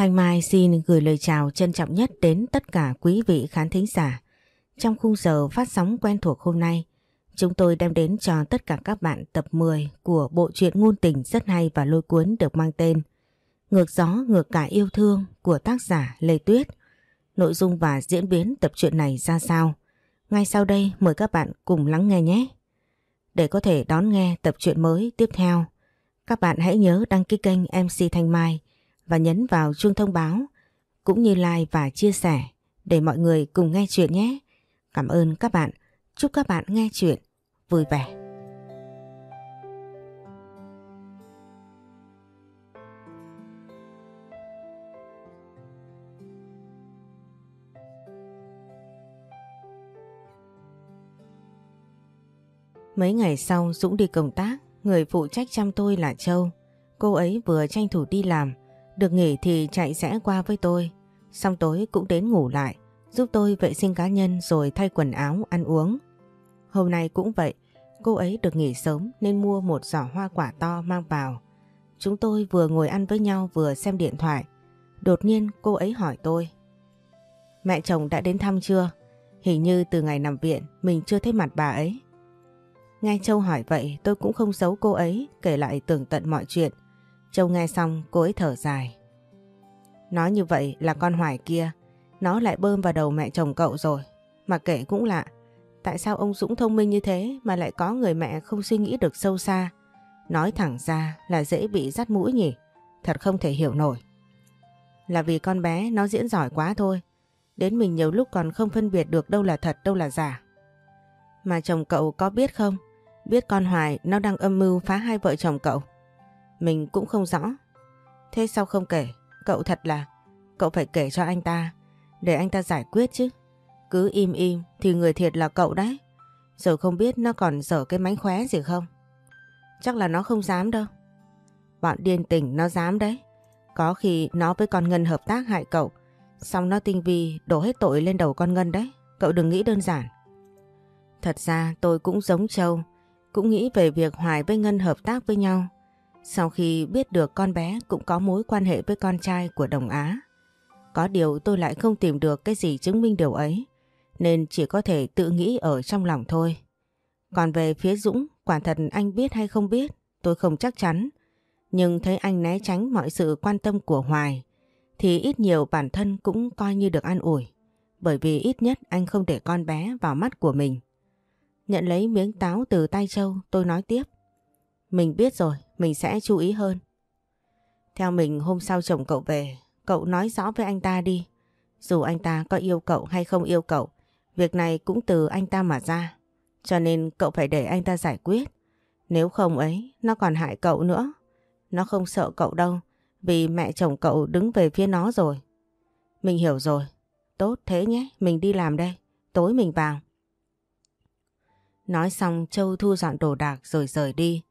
Thanh Mai xin gửi lời chào trân trọng nhất đến tất cả quý vị khán thính giả. Trong khung giờ phát sóng quen thuộc hôm nay, chúng tôi đem đến cho tất cả các bạn tập 10 của bộ truyện ngôn tình rất hay và lôi cuốn được mang tên Ngược gió ngược cả yêu thương của tác giả Lê Tuyết. Nội dung và diễn biến tập truyện này ra sao? Ngay sau đây mời các bạn cùng lắng nghe nhé. Để có thể đón nghe tập truyện mới tiếp theo, các bạn hãy nhớ đăng ký kênh MC Thanh Mai và nhấn vào chuông thông báo cũng như like và chia sẻ để mọi người cùng nghe chuyện nhé. Cảm ơn các bạn. Chúc các bạn nghe chuyện vui vẻ. Mấy ngày sau Dũng đi công tác, người phụ trách chăm tôi là Châu. Cô ấy vừa tranh thủ đi làm, được nghỉ thì chạy rẽ qua với tôi. Xong tối cũng đến ngủ lại, giúp tôi vệ sinh cá nhân rồi thay quần áo, ăn uống. Hôm nay cũng vậy, cô ấy được nghỉ sớm nên mua một giỏ hoa quả to mang vào. Chúng tôi vừa ngồi ăn với nhau vừa xem điện thoại. Đột nhiên cô ấy hỏi tôi. Mẹ chồng đã đến thăm chưa? Hình như từ ngày nằm viện mình chưa thấy mặt bà ấy. Nghe Châu hỏi vậy tôi cũng không giấu cô ấy kể lại tường tận mọi chuyện. Châu nghe xong cô ấy thở dài. Nói như vậy là con Hoài kia, nó lại bơm vào đầu mẹ chồng cậu rồi. Mà kể cũng lạ, tại sao ông Dũng thông minh như thế mà lại có người mẹ không suy nghĩ được sâu xa. Nói thẳng ra là dễ bị dắt mũi nhỉ, thật không thể hiểu nổi. Là vì con bé nó diễn giỏi quá thôi, đến mình nhiều lúc còn không phân biệt được đâu là thật đâu là giả. Mà chồng cậu có biết không, biết con Hoài nó đang âm mưu phá hai vợ chồng cậu. Mình cũng không rõ. Thế sao không kể? Cậu thật là... Cậu phải kể cho anh ta. Để anh ta giải quyết chứ. Cứ im im thì người thiệt là cậu đấy. Rồi không biết nó còn dở cái mánh khóe gì không? Chắc là nó không dám đâu. Bọn điên tình nó dám đấy. Có khi nó với con Ngân hợp tác hại cậu. Xong nó tinh vi đổ hết tội lên đầu con Ngân đấy. Cậu đừng nghĩ đơn giản. Thật ra tôi cũng giống Châu. Cũng nghĩ về việc Hoài với Ngân hợp tác với nhau. Sau khi biết được con bé cũng có mối quan hệ với con trai của Đồng Á, có điều tôi lại không tìm được cái gì chứng minh điều ấy, nên chỉ có thể tự nghĩ ở trong lòng thôi. Còn về phía Dũng, quả thật anh biết hay không biết, tôi không chắc chắn. Nhưng thấy anh né tránh mọi sự quan tâm của Hoài, thì ít nhiều bản thân cũng coi như được an ủi. Bởi vì ít nhất anh không để con bé vào mắt của mình. Nhận lấy miếng táo từ tay Châu, tôi nói tiếp. Mình biết rồi, mình sẽ chú ý hơn. Theo mình hôm sau chồng cậu về, cậu nói rõ với anh ta đi. Dù anh ta có yêu cậu hay không yêu cậu, việc này cũng từ anh ta mà ra. Cho nên cậu phải để anh ta giải quyết. Nếu không ấy, nó còn hại cậu nữa. Nó không sợ cậu đâu, vì mẹ chồng cậu đứng về phía nó rồi. Mình hiểu rồi. Tốt thế nhé, mình đi làm đây. Tối mình vào. Nói xong Châu thu dọn đồ đạc rồi rời đi.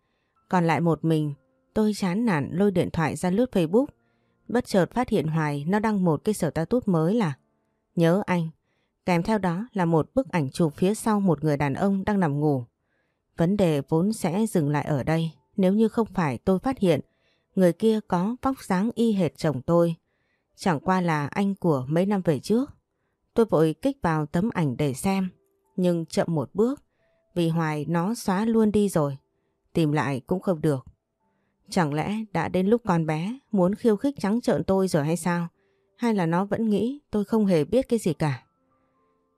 Còn lại một mình, tôi chán nản lôi điện thoại ra lướt Facebook. Bất chợt phát hiện Hoài nó đăng một cái sở tút mới là Nhớ anh. Kèm theo đó là một bức ảnh chụp phía sau một người đàn ông đang nằm ngủ. Vấn đề vốn sẽ dừng lại ở đây nếu như không phải tôi phát hiện người kia có vóc dáng y hệt chồng tôi. Chẳng qua là anh của mấy năm về trước. Tôi vội kích vào tấm ảnh để xem, nhưng chậm một bước vì Hoài nó xóa luôn đi rồi tìm lại cũng không được. Chẳng lẽ đã đến lúc con bé muốn khiêu khích trắng trợn tôi rồi hay sao? Hay là nó vẫn nghĩ tôi không hề biết cái gì cả?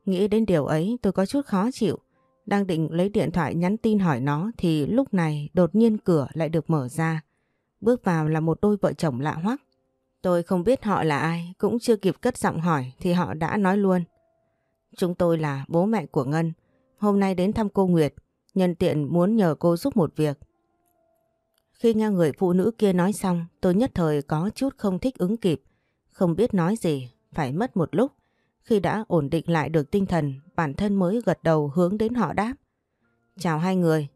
Nghĩ đến điều ấy tôi có chút khó chịu. Đang định lấy điện thoại nhắn tin hỏi nó thì lúc này đột nhiên cửa lại được mở ra. Bước vào là một đôi vợ chồng lạ hoắc. Tôi không biết họ là ai, cũng chưa kịp cất giọng hỏi thì họ đã nói luôn. Chúng tôi là bố mẹ của Ngân, hôm nay đến thăm cô Nguyệt. Nhân tiện muốn nhờ cô giúp một việc. Khi nghe người phụ nữ kia nói xong, tôi nhất thời có chút không thích ứng kịp. Không biết nói gì, phải mất một lúc. Khi đã ổn định lại được tinh thần, bản thân mới gật đầu hướng đến họ đáp. Chào hai người.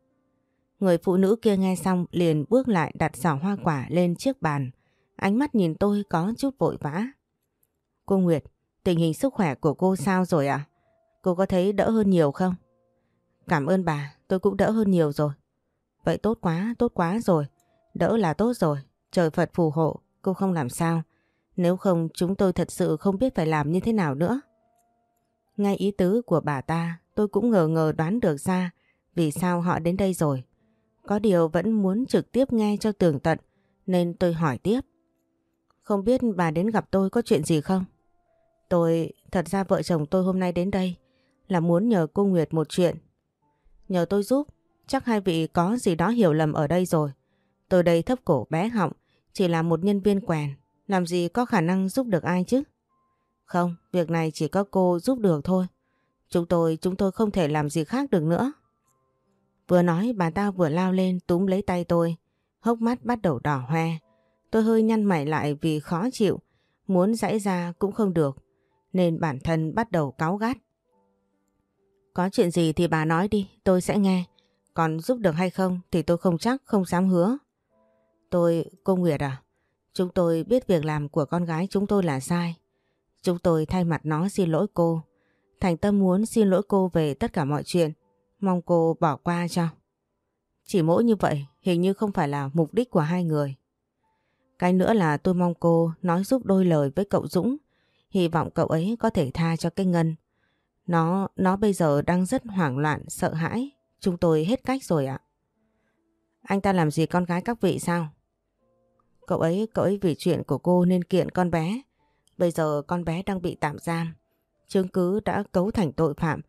Người phụ nữ kia nghe xong liền bước lại đặt giỏ hoa quả lên chiếc bàn. Ánh mắt nhìn tôi có chút vội vã. Cô Nguyệt, tình hình sức khỏe của cô sao rồi ạ? Cô có thấy đỡ hơn nhiều không? Cảm ơn bà, tôi cũng đỡ hơn nhiều rồi. Vậy tốt quá, tốt quá rồi. Đỡ là tốt rồi. Trời Phật phù hộ, cô không làm sao. Nếu không chúng tôi thật sự không biết phải làm như thế nào nữa. Ngay ý tứ của bà ta tôi cũng ngờ ngờ đoán được ra vì sao họ đến đây rồi. Có điều vẫn muốn trực tiếp nghe cho tường tận nên tôi hỏi tiếp. Không biết bà đến gặp tôi có chuyện gì không? Tôi, thật ra vợ chồng tôi hôm nay đến đây là muốn nhờ cô Nguyệt một chuyện. Nhờ tôi giúp, chắc hai vị có gì đó hiểu lầm ở đây rồi. Tôi đây thấp cổ bé họng, chỉ là một nhân viên quèn, làm gì có khả năng giúp được ai chứ? Không, việc này chỉ có cô giúp được thôi. Chúng tôi, chúng tôi không thể làm gì khác được nữa. Vừa nói bà ta vừa lao lên túm lấy tay tôi, hốc mắt bắt đầu đỏ hoe. Tôi hơi nhăn mày lại vì khó chịu, muốn giải ra cũng không được, nên bản thân bắt đầu cáu gắt. Có chuyện gì thì bà nói đi, tôi sẽ nghe. Còn giúp được hay không thì tôi không chắc, không dám hứa. Tôi, cô Nguyệt à, chúng tôi biết việc làm của con gái chúng tôi là sai. Chúng tôi thay mặt nó xin lỗi cô. Thành tâm muốn xin lỗi cô về tất cả mọi chuyện. Mong cô bỏ qua cho. Chỉ mỗi như vậy hình như không phải là mục đích của hai người. Cái nữa là tôi mong cô nói giúp đôi lời với cậu Dũng. Hy vọng cậu ấy có thể tha cho cái Ngân. Nó, nó bây giờ đang rất hoảng loạn, sợ hãi. Chúng tôi hết cách rồi ạ. Anh ta làm gì con gái các vị sao? Cậu ấy, cậu ấy vì chuyện của cô nên kiện con bé. Bây giờ con bé đang bị tạm giam. Chứng cứ đã cấu thành tội phạm.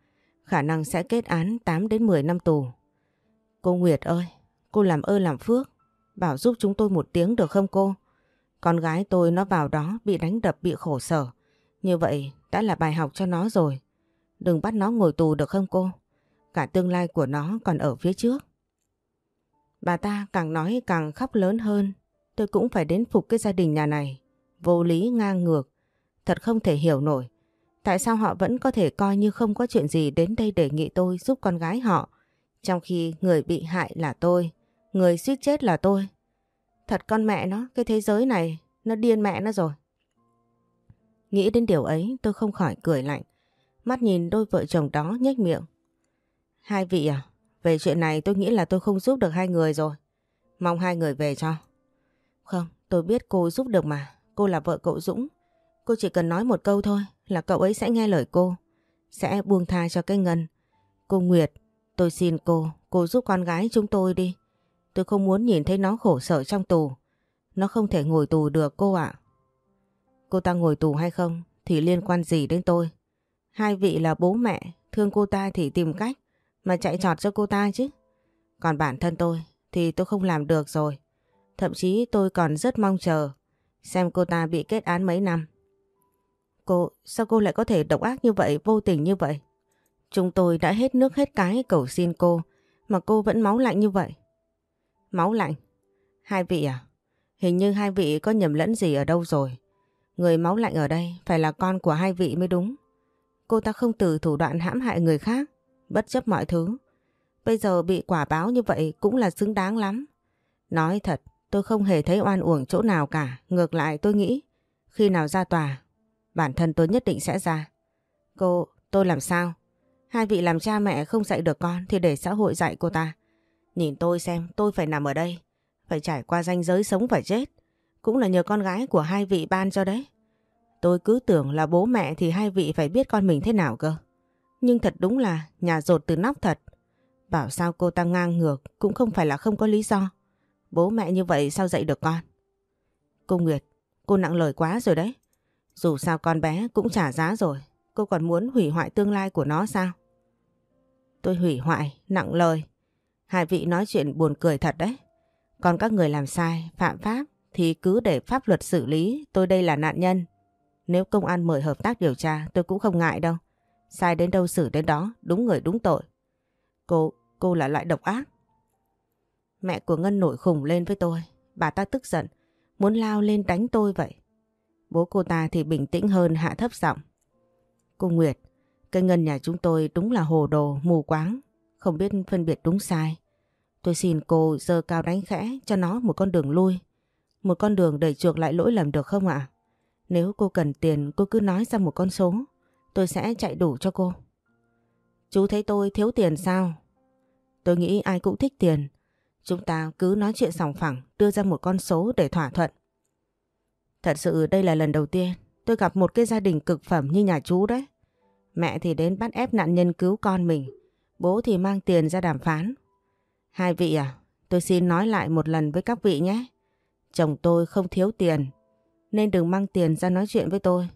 Khả năng sẽ kết án 8 đến 10 năm tù. Cô Nguyệt ơi, cô làm ơn làm phước. Bảo giúp chúng tôi một tiếng được không cô? Con gái tôi nó vào đó bị đánh đập bị khổ sở. Như vậy đã là bài học cho nó rồi. Đừng bắt nó ngồi tù được không cô? Cả tương lai của nó còn ở phía trước. Bà ta càng nói càng khóc lớn hơn. Tôi cũng phải đến phục cái gia đình nhà này. Vô lý ngang ngược. Thật không thể hiểu nổi. Tại sao họ vẫn có thể coi như không có chuyện gì đến đây đề nghị tôi giúp con gái họ. Trong khi người bị hại là tôi. Người suýt chết là tôi. Thật con mẹ nó, cái thế giới này, nó điên mẹ nó rồi. Nghĩ đến điều ấy tôi không khỏi cười lạnh. Mắt nhìn đôi vợ chồng đó nhếch miệng. Hai vị à, về chuyện này tôi nghĩ là tôi không giúp được hai người rồi. Mong hai người về cho. Không, tôi biết cô giúp được mà. Cô là vợ cậu Dũng. Cô chỉ cần nói một câu thôi là cậu ấy sẽ nghe lời cô. Sẽ buông tha cho cái ngân. Cô Nguyệt, tôi xin cô, cô giúp con gái chúng tôi đi. Tôi không muốn nhìn thấy nó khổ sở trong tù. Nó không thể ngồi tù được cô ạ. Cô ta ngồi tù hay không thì liên quan gì đến tôi. Hai vị là bố mẹ, thương cô ta thì tìm cách mà chạy trọt cho cô ta chứ. Còn bản thân tôi thì tôi không làm được rồi. Thậm chí tôi còn rất mong chờ xem cô ta bị kết án mấy năm. Cô, sao cô lại có thể độc ác như vậy, vô tình như vậy? Chúng tôi đã hết nước hết cái cầu xin cô mà cô vẫn máu lạnh như vậy. Máu lạnh? Hai vị à? Hình như hai vị có nhầm lẫn gì ở đâu rồi. Người máu lạnh ở đây phải là con của hai vị mới đúng. Cô ta không từ thủ đoạn hãm hại người khác, bất chấp mọi thứ. Bây giờ bị quả báo như vậy cũng là xứng đáng lắm. Nói thật, tôi không hề thấy oan uổng chỗ nào cả. Ngược lại tôi nghĩ, khi nào ra tòa, bản thân tôi nhất định sẽ ra. Cô, tôi làm sao? Hai vị làm cha mẹ không dạy được con thì để xã hội dạy cô ta. Nhìn tôi xem tôi phải nằm ở đây, phải trải qua ranh giới sống và chết. Cũng là nhờ con gái của hai vị ban cho đấy. Tôi cứ tưởng là bố mẹ thì hai vị phải biết con mình thế nào cơ. Nhưng thật đúng là nhà rột từ nóc thật. Bảo sao cô ta ngang ngược cũng không phải là không có lý do. Bố mẹ như vậy sao dạy được con? Cô Nguyệt, cô nặng lời quá rồi đấy. Dù sao con bé cũng trả giá rồi. Cô còn muốn hủy hoại tương lai của nó sao? Tôi hủy hoại, nặng lời. Hai vị nói chuyện buồn cười thật đấy. Còn các người làm sai, phạm pháp thì cứ để pháp luật xử lý. Tôi đây là nạn nhân. Nếu công an mời hợp tác điều tra tôi cũng không ngại đâu. Sai đến đâu xử đến đó, đúng người đúng tội. Cô, cô là loại độc ác. Mẹ của Ngân nổi khùng lên với tôi. Bà ta tức giận, muốn lao lên đánh tôi vậy. Bố cô ta thì bình tĩnh hơn hạ thấp giọng. Cô Nguyệt, cái Ngân nhà chúng tôi đúng là hồ đồ, mù quáng, không biết phân biệt đúng sai. Tôi xin cô dơ cao đánh khẽ cho nó một con đường lui. Một con đường để chuộc lại lỗi lầm được không ạ? Nếu cô cần tiền cô cứ nói ra một con số. Tôi sẽ chạy đủ cho cô. Chú thấy tôi thiếu tiền sao? Tôi nghĩ ai cũng thích tiền. Chúng ta cứ nói chuyện sòng phẳng đưa ra một con số để thỏa thuận. Thật sự đây là lần đầu tiên tôi gặp một cái gia đình cực phẩm như nhà chú đấy. Mẹ thì đến bắt ép nạn nhân cứu con mình. Bố thì mang tiền ra đàm phán. Hai vị à, tôi xin nói lại một lần với các vị nhé. Chồng tôi không thiếu tiền, nên đừng mang tiền ra nói chuyện với tôi.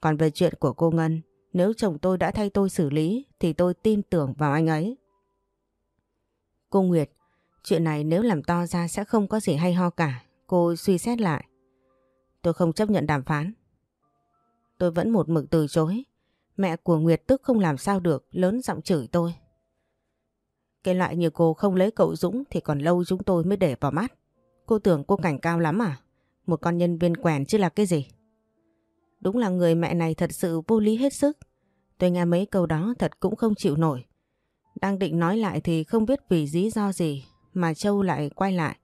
Còn về chuyện của cô Ngân, nếu chồng tôi đã thay tôi xử lý thì tôi tin tưởng vào anh ấy. Cô Nguyệt, chuyện này nếu làm to ra sẽ không có gì hay ho cả. Cô suy xét lại. Tôi không chấp nhận đàm phán. Tôi vẫn một mực từ chối. Mẹ của Nguyệt tức không làm sao được, lớn giọng chửi tôi. Cái loại như cô không lấy cậu Dũng thì còn lâu chúng tôi mới để vào mắt. Cô tưởng cô cảnh cao lắm à? Một con nhân viên quèn chứ là cái gì? Đúng là người mẹ này thật sự vô lý hết sức. Tôi nghe mấy câu đó thật cũng không chịu nổi. Đang định nói lại thì không biết vì lý do gì mà Châu lại quay lại.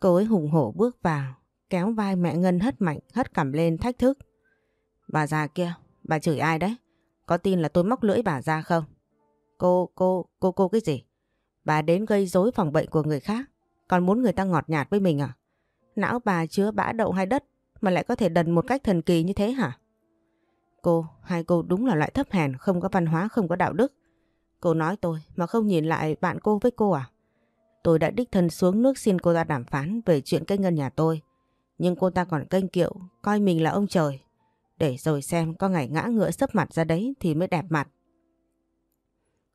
Cô ấy hùng hổ bước vào, kéo vai mẹ Ngân hất mạnh, hất cằm lên thách thức. Bà già kia, bà chửi ai đấy? Có tin là tôi móc lưỡi bà ra không? Cô, cô, cô, cô cái gì? Bà đến gây rối phòng bệnh của người khác, còn muốn người ta ngọt nhạt với mình à? Não bà chứa bã đậu hay đất mà lại có thể đần một cách thần kỳ như thế hả? Cô, hai cô đúng là loại thấp hèn, không có văn hóa, không có đạo đức. Cô nói tôi mà không nhìn lại bạn cô với cô à? Tôi đã đích thân xuống nước xin cô ta đàm phán về chuyện cây ngân nhà tôi. Nhưng cô ta còn kênh kiệu, coi mình là ông trời. Để rồi xem có ngày ngã ngựa sấp mặt ra đấy thì mới đẹp mặt.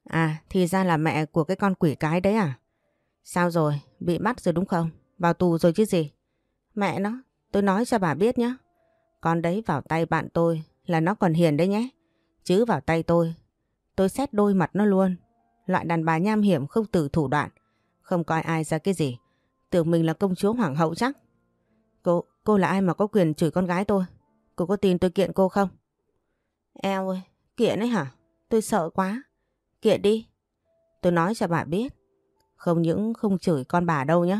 À, thì ra là mẹ của cái con quỷ cái đấy à? Sao rồi, bị bắt rồi đúng không? Vào tù rồi chứ gì? Mẹ nó, tôi nói cho bà biết nhé. Con đấy vào tay bạn tôi là nó còn hiền đấy nhé. Chứ vào tay tôi, tôi xét đôi mặt nó luôn. Loại đàn bà nham hiểm không từ thủ đoạn. Không coi ai ra cái gì. Tưởng mình là công chúa hoàng hậu chắc. Cô, cô là ai mà có quyền chửi con gái tôi? Cô có tin tôi kiện cô không? Eo ơi, kiện ấy hả? Tôi sợ quá. Kiện đi. Tôi nói cho bà biết. Không những không chửi con bà đâu nhá.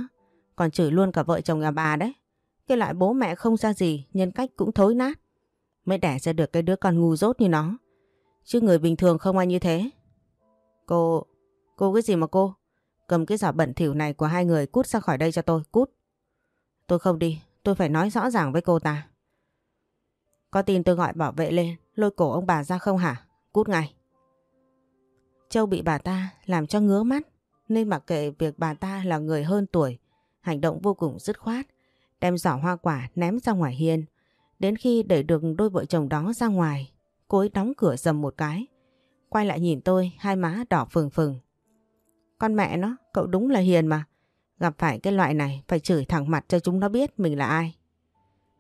Còn chửi luôn cả vợ chồng nhà bà đấy. Cái loại bố mẹ không ra gì, nhân cách cũng thối nát. Mới đẻ ra được cái đứa con ngu dốt như nó. Chứ người bình thường không ai như thế. Cô, cô cái gì mà cô? Cầm cái giỏ bẩn thỉu này của hai người cút ra khỏi đây cho tôi, cút. Tôi không đi, tôi phải nói rõ ràng với cô ta. Có tin tôi gọi bảo vệ lên, lôi cổ ông bà ra không hả? Cút ngay. Châu bị bà ta làm cho ngứa mắt, nên mặc kệ việc bà ta là người hơn tuổi, hành động vô cùng dứt khoát, đem giỏ hoa quả ném ra ngoài hiên. Đến khi đẩy được đôi vợ chồng đó ra ngoài, cô ấy đóng cửa dầm một cái. Quay lại nhìn tôi, hai má đỏ phừng phừng. Con mẹ nó, cậu đúng là hiền mà. Gặp phải cái loại này phải chửi thẳng mặt cho chúng nó biết mình là ai.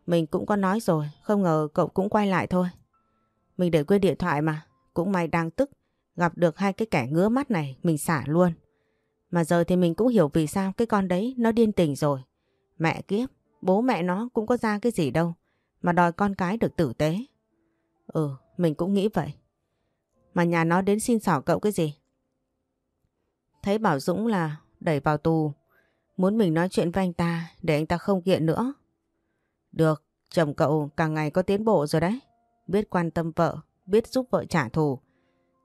Mình cũng có nói rồi, không ngờ cậu cũng quay lại thôi. Mình để quên điện thoại mà, cũng may đang tức, gặp được hai cái kẻ ngứa mắt này, mình xả luôn. Mà giờ thì mình cũng hiểu vì sao cái con đấy nó điên tình rồi. Mẹ kiếp, bố mẹ nó cũng có ra cái gì đâu, mà đòi con cái được tử tế. Ừ, mình cũng nghĩ vậy. Mà nhà nó đến xin xỏ cậu cái gì? Thấy Bảo Dũng là đẩy vào tù, muốn mình nói chuyện với anh ta để anh ta không kiện nữa. Được, chồng cậu càng ngày có tiến bộ rồi đấy. Biết quan tâm vợ, biết giúp vợ trả thù.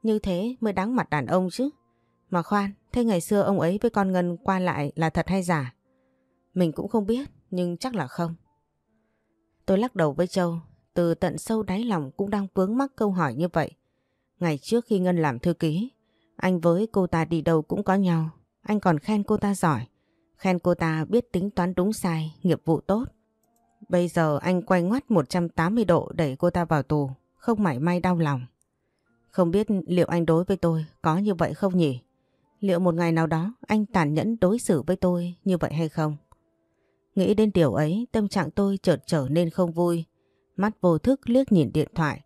Như thế mới đáng mặt đàn ông chứ. Mà khoan, thế ngày xưa ông ấy với con Ngân qua lại là thật hay giả? Mình cũng không biết, nhưng chắc là không. Tôi lắc đầu với Châu, từ tận sâu đáy lòng cũng đang vướng mắc câu hỏi như vậy. Ngày trước khi Ngân làm thư ký, anh với cô ta đi đâu cũng có nhau. Anh còn khen cô ta giỏi, khen cô ta biết tính toán đúng sai, nghiệp vụ tốt. Bây giờ anh quay ngoắt 180 độ đẩy cô ta vào tù, không mảy may đau lòng. Không biết liệu anh đối với tôi có như vậy không nhỉ? Liệu một ngày nào đó anh tàn nhẫn đối xử với tôi như vậy hay không? Nghĩ đến điều ấy, tâm trạng tôi chợt trở nên không vui. Mắt vô thức liếc nhìn điện thoại.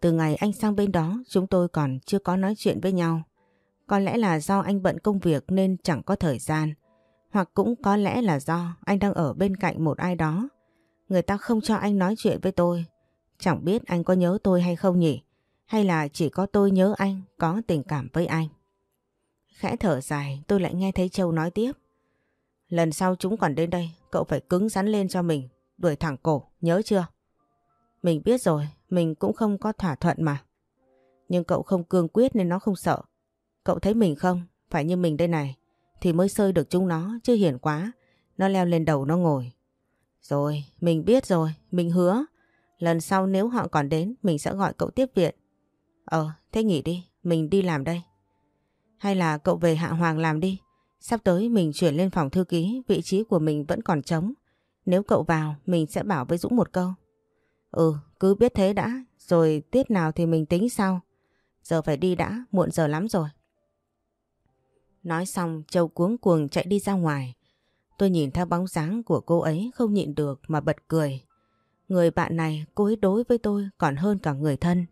Từ ngày anh sang bên đó, chúng tôi còn chưa có nói chuyện với nhau. Có lẽ là do anh bận công việc nên chẳng có thời gian. Hoặc cũng có lẽ là do anh đang ở bên cạnh một ai đó. Người ta không cho anh nói chuyện với tôi. Chẳng biết anh có nhớ tôi hay không nhỉ? Hay là chỉ có tôi nhớ anh, có tình cảm với anh? Khẽ thở dài tôi lại nghe thấy Châu nói tiếp. Lần sau chúng còn đến đây, cậu phải cứng rắn lên cho mình, đuổi thẳng cổ, nhớ chưa? Mình biết rồi, mình cũng không có thỏa thuận mà. Nhưng cậu không cương quyết nên nó không sợ. Cậu thấy mình không? Phải như mình đây này. Thì mới sơi được chúng nó, chứ hiển quá. Nó leo lên đầu nó ngồi. Rồi, mình biết rồi, mình hứa. Lần sau nếu họ còn đến, mình sẽ gọi cậu tiếp viện. Ờ, thế nghỉ đi, mình đi làm đây. Hay là cậu về Hạ Hoàng làm đi. Sắp tới mình chuyển lên phòng thư ký, vị trí của mình vẫn còn trống. Nếu cậu vào, mình sẽ bảo với Dũng một câu. Ừ, cứ biết thế đã, rồi tiết nào thì mình tính sau. Giờ phải đi đã, muộn giờ lắm rồi. Nói xong, Châu cuống cuồng chạy đi ra ngoài. Tôi nhìn theo bóng dáng của cô ấy không nhịn được mà bật cười. Người bạn này cô ấy đối với tôi còn hơn cả người thân.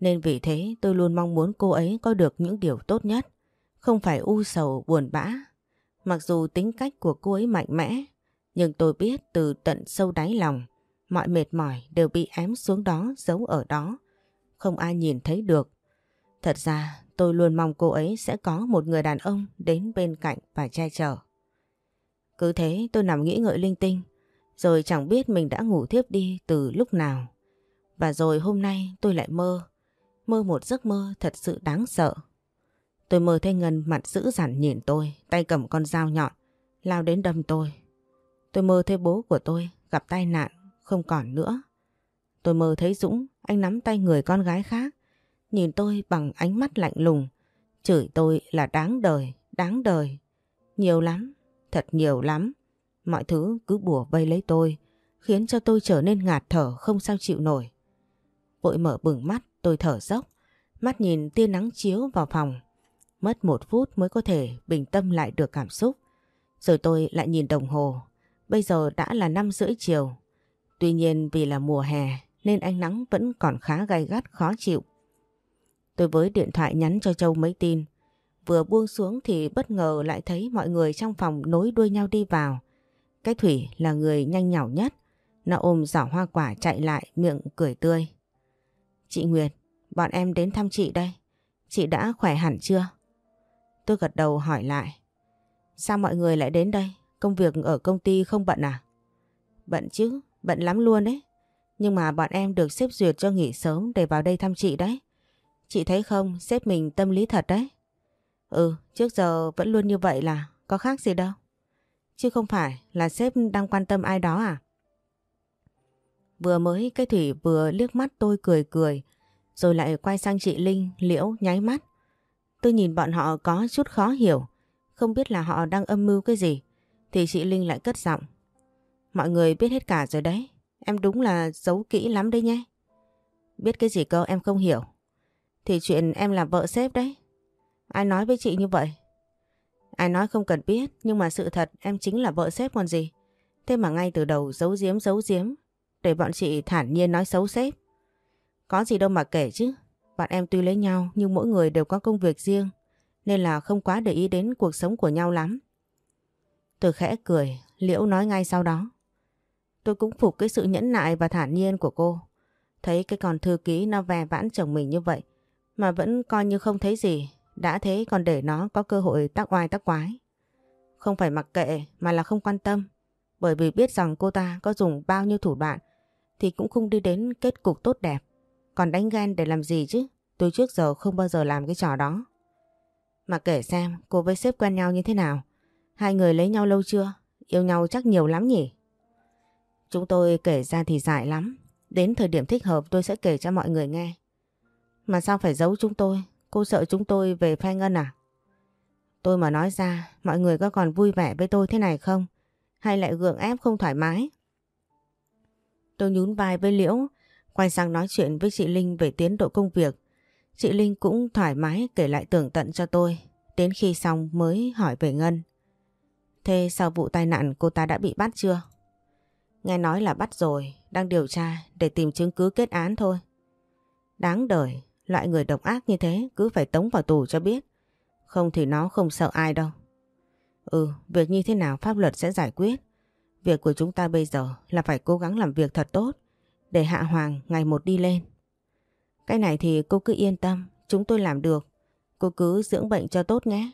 Nên vì thế tôi luôn mong muốn cô ấy có được những điều tốt nhất. Không phải u sầu buồn bã. Mặc dù tính cách của cô ấy mạnh mẽ, nhưng tôi biết từ tận sâu đáy lòng, mọi mệt mỏi đều bị ém xuống đó, giấu ở đó. Không ai nhìn thấy được. Thật ra tôi luôn mong cô ấy sẽ có một người đàn ông đến bên cạnh và che chở. Cứ thế tôi nằm nghĩ ngợi linh tinh, rồi chẳng biết mình đã ngủ thiếp đi từ lúc nào. Và rồi hôm nay tôi lại mơ, mơ một giấc mơ thật sự đáng sợ. Tôi mơ thấy Ngân mặt dữ dằn nhìn tôi, tay cầm con dao nhọn, lao đến đâm tôi. Tôi mơ thấy bố của tôi gặp tai nạn, không còn nữa. Tôi mơ thấy Dũng, anh nắm tay người con gái khác, nhìn tôi bằng ánh mắt lạnh lùng, chửi tôi là đáng đời, đáng đời. Nhiều lắm, thật nhiều lắm. Mọi thứ cứ bùa vây lấy tôi, khiến cho tôi trở nên ngạt thở không sao chịu nổi. Vội mở bừng mắt, tôi thở dốc, mắt nhìn tia nắng chiếu vào phòng. Mất một phút mới có thể bình tâm lại được cảm xúc. Rồi tôi lại nhìn đồng hồ, bây giờ đã là năm rưỡi chiều. Tuy nhiên vì là mùa hè nên ánh nắng vẫn còn khá gay gắt khó chịu. Tôi với điện thoại nhắn cho Châu mấy tin. Vừa buông xuống thì bất ngờ lại thấy mọi người trong phòng nối đuôi nhau đi vào. Cái Thủy là người nhanh nhảu nhất. Nó ôm giỏ hoa quả chạy lại miệng cười tươi. Chị Nguyệt, bọn em đến thăm chị đây. Chị đã khỏe hẳn chưa? Tôi gật đầu hỏi lại. Sao mọi người lại đến đây? Công việc ở công ty không bận à? Bận chứ, bận lắm luôn đấy. Nhưng mà bọn em được xếp duyệt cho nghỉ sớm để vào đây thăm chị đấy. Chị thấy không, xếp mình tâm lý thật đấy. Ừ, trước giờ vẫn luôn như vậy là có khác gì đâu. Chứ không phải là sếp đang quan tâm ai đó à? Vừa mới cái Thủy vừa liếc mắt tôi cười cười, rồi lại quay sang chị Linh, Liễu nháy mắt. Tôi nhìn bọn họ có chút khó hiểu, không biết là họ đang âm mưu cái gì, thì chị Linh lại cất giọng. Mọi người biết hết cả rồi đấy, em đúng là giấu kỹ lắm đấy nhé. Biết cái gì cơ em không hiểu. Thì chuyện em là vợ sếp đấy. Ai nói với chị như vậy? Ai nói không cần biết, nhưng mà sự thật em chính là vợ sếp còn gì. Thế mà ngay từ đầu giấu giếm giấu giếm, để bọn chị thản nhiên nói xấu sếp. Có gì đâu mà kể chứ. Bạn em tuy lấy nhau nhưng mỗi người đều có công việc riêng, nên là không quá để ý đến cuộc sống của nhau lắm. Tôi khẽ cười, Liễu nói ngay sau đó. Tôi cũng phục cái sự nhẫn nại và thản nhiên của cô. Thấy cái con thư ký nó vè vãn chồng mình như vậy, mà vẫn coi như không thấy gì, đã thế còn để nó có cơ hội tác oai tác quái. Không phải mặc kệ mà là không quan tâm, bởi vì biết rằng cô ta có dùng bao nhiêu thủ đoạn thì cũng không đi đến kết cục tốt đẹp. Còn đánh ghen để làm gì chứ? Tôi trước giờ không bao giờ làm cái trò đó. Mà kể xem cô với sếp quen nhau như thế nào? Hai người lấy nhau lâu chưa? Yêu nhau chắc nhiều lắm nhỉ? Chúng tôi kể ra thì dài lắm. Đến thời điểm thích hợp tôi sẽ kể cho mọi người nghe. Mà sao phải giấu chúng tôi? Cô sợ chúng tôi về phe ngân à? Tôi mà nói ra, mọi người có còn vui vẻ với tôi thế này không? Hay lại gượng ép không thoải mái? Tôi nhún vai với Liễu, quay sang nói chuyện với chị Linh về tiến độ công việc. Chị Linh cũng thoải mái kể lại tường tận cho tôi, đến khi xong mới hỏi về Ngân. Thế sau vụ tai nạn cô ta đã bị bắt chưa? Nghe nói là bắt rồi, đang điều tra để tìm chứng cứ kết án thôi. Đáng đời, loại người độc ác như thế cứ phải tống vào tù cho biết. Không thì nó không sợ ai đâu. Ừ, việc như thế nào pháp luật sẽ giải quyết. Việc của chúng ta bây giờ là phải cố gắng làm việc thật tốt để Hạ Hoàng ngày một đi lên. Cái này thì cô cứ yên tâm, chúng tôi làm được. Cô cứ dưỡng bệnh cho tốt nhé.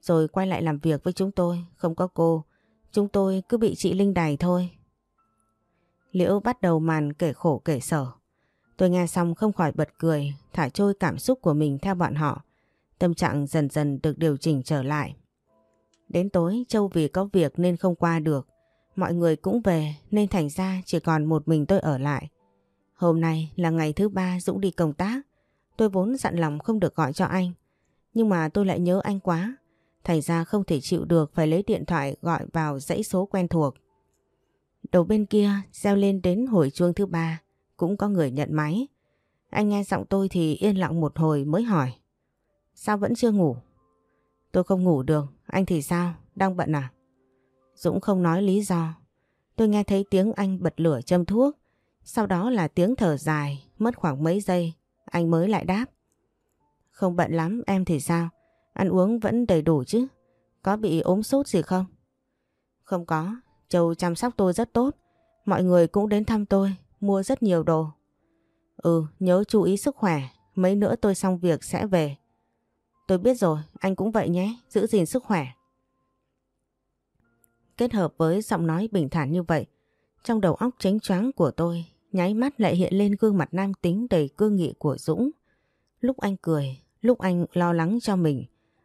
Rồi quay lại làm việc với chúng tôi, không có cô. Chúng tôi cứ bị chị Linh đày thôi. Liễu bắt đầu màn kể khổ kể sở. Tôi nghe xong không khỏi bật cười, thả trôi cảm xúc của mình theo bọn họ. Tâm trạng dần dần được điều chỉnh trở lại. Đến tối Châu vì có việc nên không qua được. Mọi người cũng về, nên thành ra chỉ còn một mình tôi ở lại. Hôm nay là ngày thứ ba Dũng đi công tác. Tôi vốn dặn lòng không được gọi cho anh. Nhưng mà tôi lại nhớ anh quá. Thành ra không thể chịu được phải lấy điện thoại gọi vào dãy số quen thuộc. Đầu bên kia, reo lên đến hồi chuông thứ ba. Cũng có người nhận máy. Anh nghe giọng tôi thì yên lặng một hồi mới hỏi. Sao vẫn chưa ngủ? Tôi không ngủ được. Anh thì sao? Đang bận à? Dũng không nói lý do. Tôi nghe thấy tiếng anh bật lửa châm thuốc. Sau đó là tiếng thở dài, mất khoảng mấy giây. Anh mới lại đáp. Không bận lắm, em thì sao? Ăn uống vẫn đầy đủ chứ? Có bị ốm sốt gì không? Không có, Châu chăm sóc tôi rất tốt. Mọi người cũng đến thăm tôi, mua rất nhiều đồ. Ừ, nhớ chú ý sức khỏe, mấy nữa tôi xong việc sẽ về. Tôi biết rồi, anh cũng vậy nhé, giữ gìn sức khỏe. Kết hợp với giọng nói bình thản như vậy, trong đầu óc tránh choáng của tôi, nháy mắt lại hiện lên gương mặt nam tính đầy cương nghị của Dũng. Lúc anh cười, lúc anh lo lắng cho mình,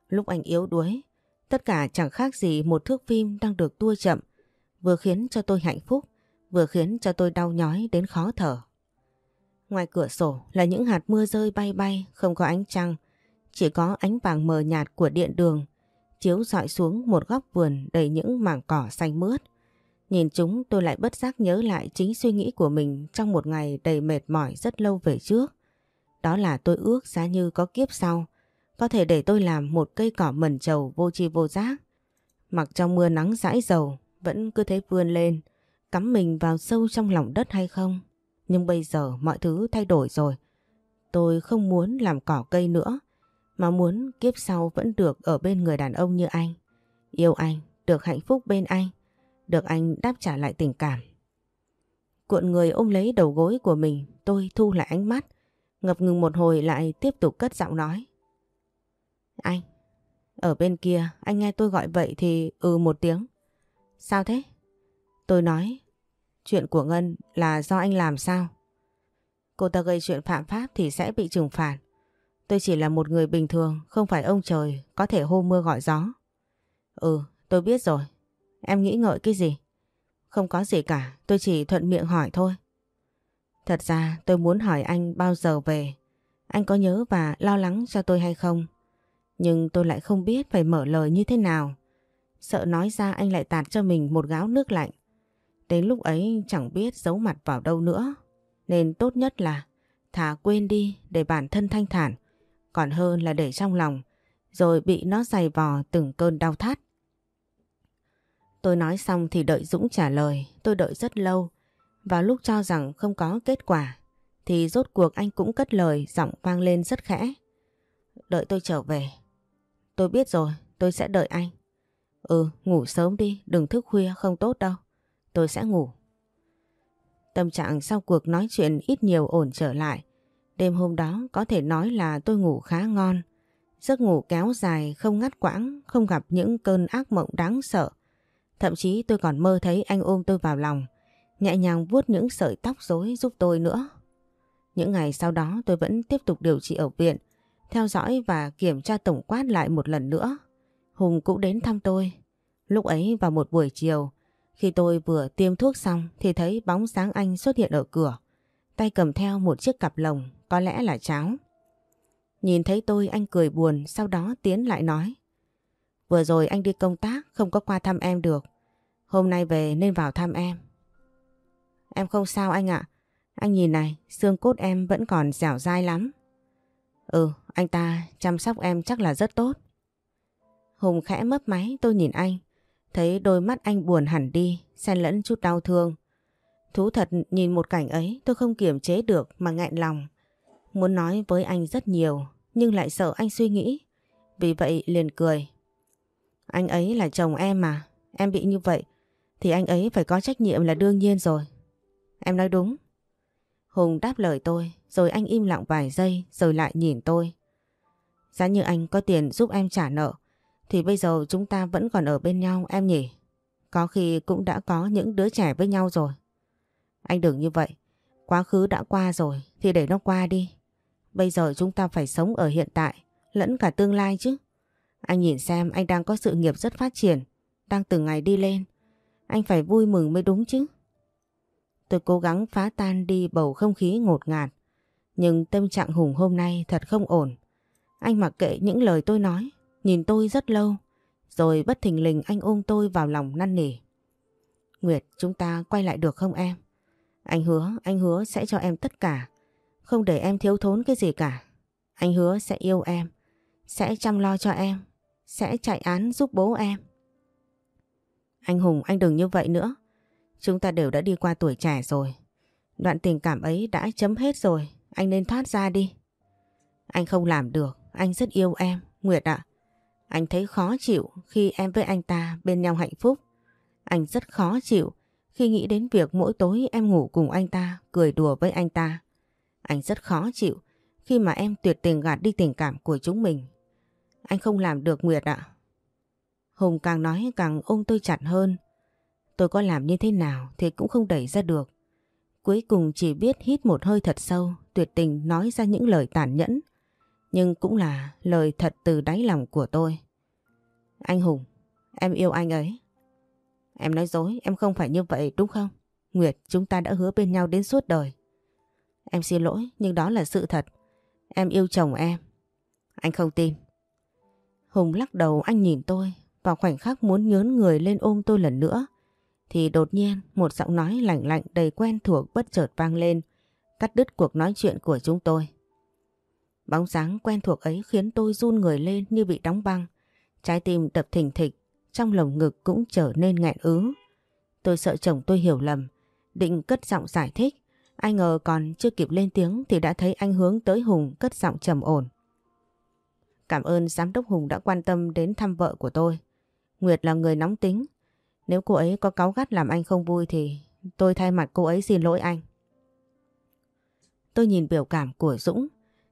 lúc anh yếu đuối, tất cả chẳng khác gì một thước phim đang được tua chậm, vừa khiến cho tôi hạnh phúc, vừa khiến cho tôi đau nhói đến khó thở. Ngoài cửa sổ là những hạt mưa rơi bay bay, không có ánh trăng, chỉ có ánh vàng mờ nhạt của điện đường chiếu dọi xuống một góc vườn đầy những mảng cỏ xanh mướt. Nhìn chúng tôi lại bất giác nhớ lại chính suy nghĩ của mình trong một ngày đầy mệt mỏi rất lâu về trước. Đó là tôi ước giá như có kiếp sau, có thể để tôi làm một cây cỏ mần trầu vô chi vô giác. Mặc trong mưa nắng rãi dầu, vẫn cứ thế vươn lên, cắm mình vào sâu trong lòng đất hay không. Nhưng bây giờ mọi thứ thay đổi rồi. Tôi không muốn làm cỏ cây nữa, mà muốn kiếp sau vẫn được ở bên người đàn ông như anh. Yêu anh, được hạnh phúc bên anh, được anh đáp trả lại tình cảm. Cuộn người ôm lấy đầu gối của mình, tôi thu lại ánh mắt, ngập ngừng một hồi lại tiếp tục cất giọng nói. Anh, ở bên kia anh nghe tôi gọi vậy thì ừ một tiếng. Sao thế? Tôi nói, chuyện của Ngân là do anh làm sao? Cô ta gây chuyện phạm pháp thì sẽ bị trừng phạt. Tôi chỉ là một người bình thường, không phải ông trời, có thể hô mưa gọi gió. Ừ, tôi biết rồi. Em nghĩ ngợi cái gì? Không có gì cả, tôi chỉ thuận miệng hỏi thôi. Thật ra tôi muốn hỏi anh bao giờ về. Anh có nhớ và lo lắng cho tôi hay không? Nhưng tôi lại không biết phải mở lời như thế nào. Sợ nói ra anh lại tạt cho mình một gáo nước lạnh. Đến lúc ấy chẳng biết giấu mặt vào đâu nữa. Nên tốt nhất là thả quên đi để bản thân thanh thản còn hơn là để trong lòng rồi bị nó giày vò từng cơn đau thắt. Tôi nói xong thì đợi Dũng trả lời, tôi đợi rất lâu. và lúc cho rằng không có kết quả thì rốt cuộc anh cũng cất lời giọng vang lên rất khẽ. Đợi tôi trở về. Tôi biết rồi, tôi sẽ đợi anh. Ừ, ngủ sớm đi, đừng thức khuya không tốt đâu. Tôi sẽ ngủ. Tâm trạng sau cuộc nói chuyện ít nhiều ổn trở lại. Đêm hôm đó có thể nói là tôi ngủ khá ngon. Giấc ngủ kéo dài không ngắt quãng, không gặp những cơn ác mộng đáng sợ. Thậm chí tôi còn mơ thấy anh ôm tôi vào lòng, nhẹ nhàng vuốt những sợi tóc rối giúp tôi nữa. Những ngày sau đó tôi vẫn tiếp tục điều trị ở viện, theo dõi và kiểm tra tổng quát lại một lần nữa. Hùng cũng đến thăm tôi. Lúc ấy vào một buổi chiều, khi tôi vừa tiêm thuốc xong thì thấy bóng sáng anh xuất hiện ở cửa. Tay cầm theo một chiếc cặp lồng có lẽ là cháu. Nhìn thấy tôi anh cười buồn sau đó Tiến lại nói. Vừa rồi anh đi công tác không có qua thăm em được. Hôm nay về nên vào thăm em. Em không sao anh ạ. Anh nhìn này, xương cốt em vẫn còn dẻo dai lắm. Ừ, anh ta chăm sóc em chắc là rất tốt. Hùng khẽ mấp máy tôi nhìn anh. Thấy đôi mắt anh buồn hẳn đi, xen lẫn chút đau thương. Thú thật nhìn một cảnh ấy tôi không kiềm chế được mà nghẹn lòng. Muốn nói với anh rất nhiều, nhưng lại sợ anh suy nghĩ. Vì vậy liền cười. Anh ấy là chồng em mà. Em bị như vậy, thì anh ấy phải có trách nhiệm là đương nhiên rồi. Em nói đúng. Hùng đáp lời tôi, rồi anh im lặng vài giây, rồi lại nhìn tôi. Giá như anh có tiền giúp em trả nợ, thì bây giờ chúng ta vẫn còn ở bên nhau em nhỉ? Có khi cũng đã có những đứa trẻ với nhau rồi. Anh đừng như vậy. Quá khứ đã qua rồi, thì để nó qua đi. Bây giờ chúng ta phải sống ở hiện tại, lẫn cả tương lai chứ. Anh nhìn xem anh đang có sự nghiệp rất phát triển, đang từng ngày đi lên. Anh phải vui mừng mới đúng chứ. Tôi cố gắng phá tan đi bầu không khí ngột ngạt. Nhưng tâm trạng Hùng hôm nay thật không ổn. Anh mặc kệ những lời tôi nói, nhìn tôi rất lâu. Rồi bất thình lình anh ôm tôi vào lòng năn nỉ. Nguyệt, chúng ta quay lại được không em? Anh hứa, anh hứa sẽ cho em tất cả. Không để em thiếu thốn cái gì cả. Anh hứa sẽ yêu em, sẽ chăm lo cho em, sẽ chạy án giúp bố em. Anh Hùng, anh đừng như vậy nữa. Chúng ta đều đã đi qua tuổi trẻ rồi. Đoạn tình cảm ấy đã chấm hết rồi, anh nên thoát ra đi. Anh không làm được, anh rất yêu em, Nguyệt ạ. Anh thấy khó chịu khi em với anh ta bên nhau hạnh phúc. Anh rất khó chịu khi nghĩ đến việc mỗi tối em ngủ cùng anh ta, cười đùa với anh ta. Anh rất khó chịu khi mà em tuyệt tình gạt đi tình cảm của chúng mình. Anh không làm được Nguyệt ạ. Hùng càng nói càng ôm tôi chặt hơn. Tôi có làm như thế nào thì cũng không đẩy ra được. Cuối cùng chỉ biết hít một hơi thật sâu, tuyệt tình nói ra những lời tàn nhẫn. Nhưng cũng là lời thật từ đáy lòng của tôi. Anh Hùng, em yêu anh ấy. Em nói dối, em không phải như vậy đúng không? Nguyệt, chúng ta đã hứa bên nhau đến suốt đời. Em xin lỗi, nhưng đó là sự thật. Em yêu chồng em. Anh không tin. Hùng lắc đầu anh nhìn tôi, vào khoảnh khắc muốn nhớn người lên ôm tôi lần nữa. Thì đột nhiên một giọng nói lạnh lạnh đầy quen thuộc bất chợt vang lên, cắt đứt cuộc nói chuyện của chúng tôi. Bóng dáng quen thuộc ấy khiến tôi run người lên như bị đóng băng. Trái tim đập thình thịch, trong lồng ngực cũng trở nên nghẹn ứ. Tôi sợ chồng tôi hiểu lầm, định cất giọng giải thích. Ai ngờ còn chưa kịp lên tiếng thì đã thấy anh hướng tới Hùng cất giọng trầm ổn. Cảm ơn giám đốc Hùng đã quan tâm đến thăm vợ của tôi. Nguyệt là người nóng tính. Nếu cô ấy có cáu gắt làm anh không vui thì tôi thay mặt cô ấy xin lỗi anh. Tôi nhìn biểu cảm của Dũng,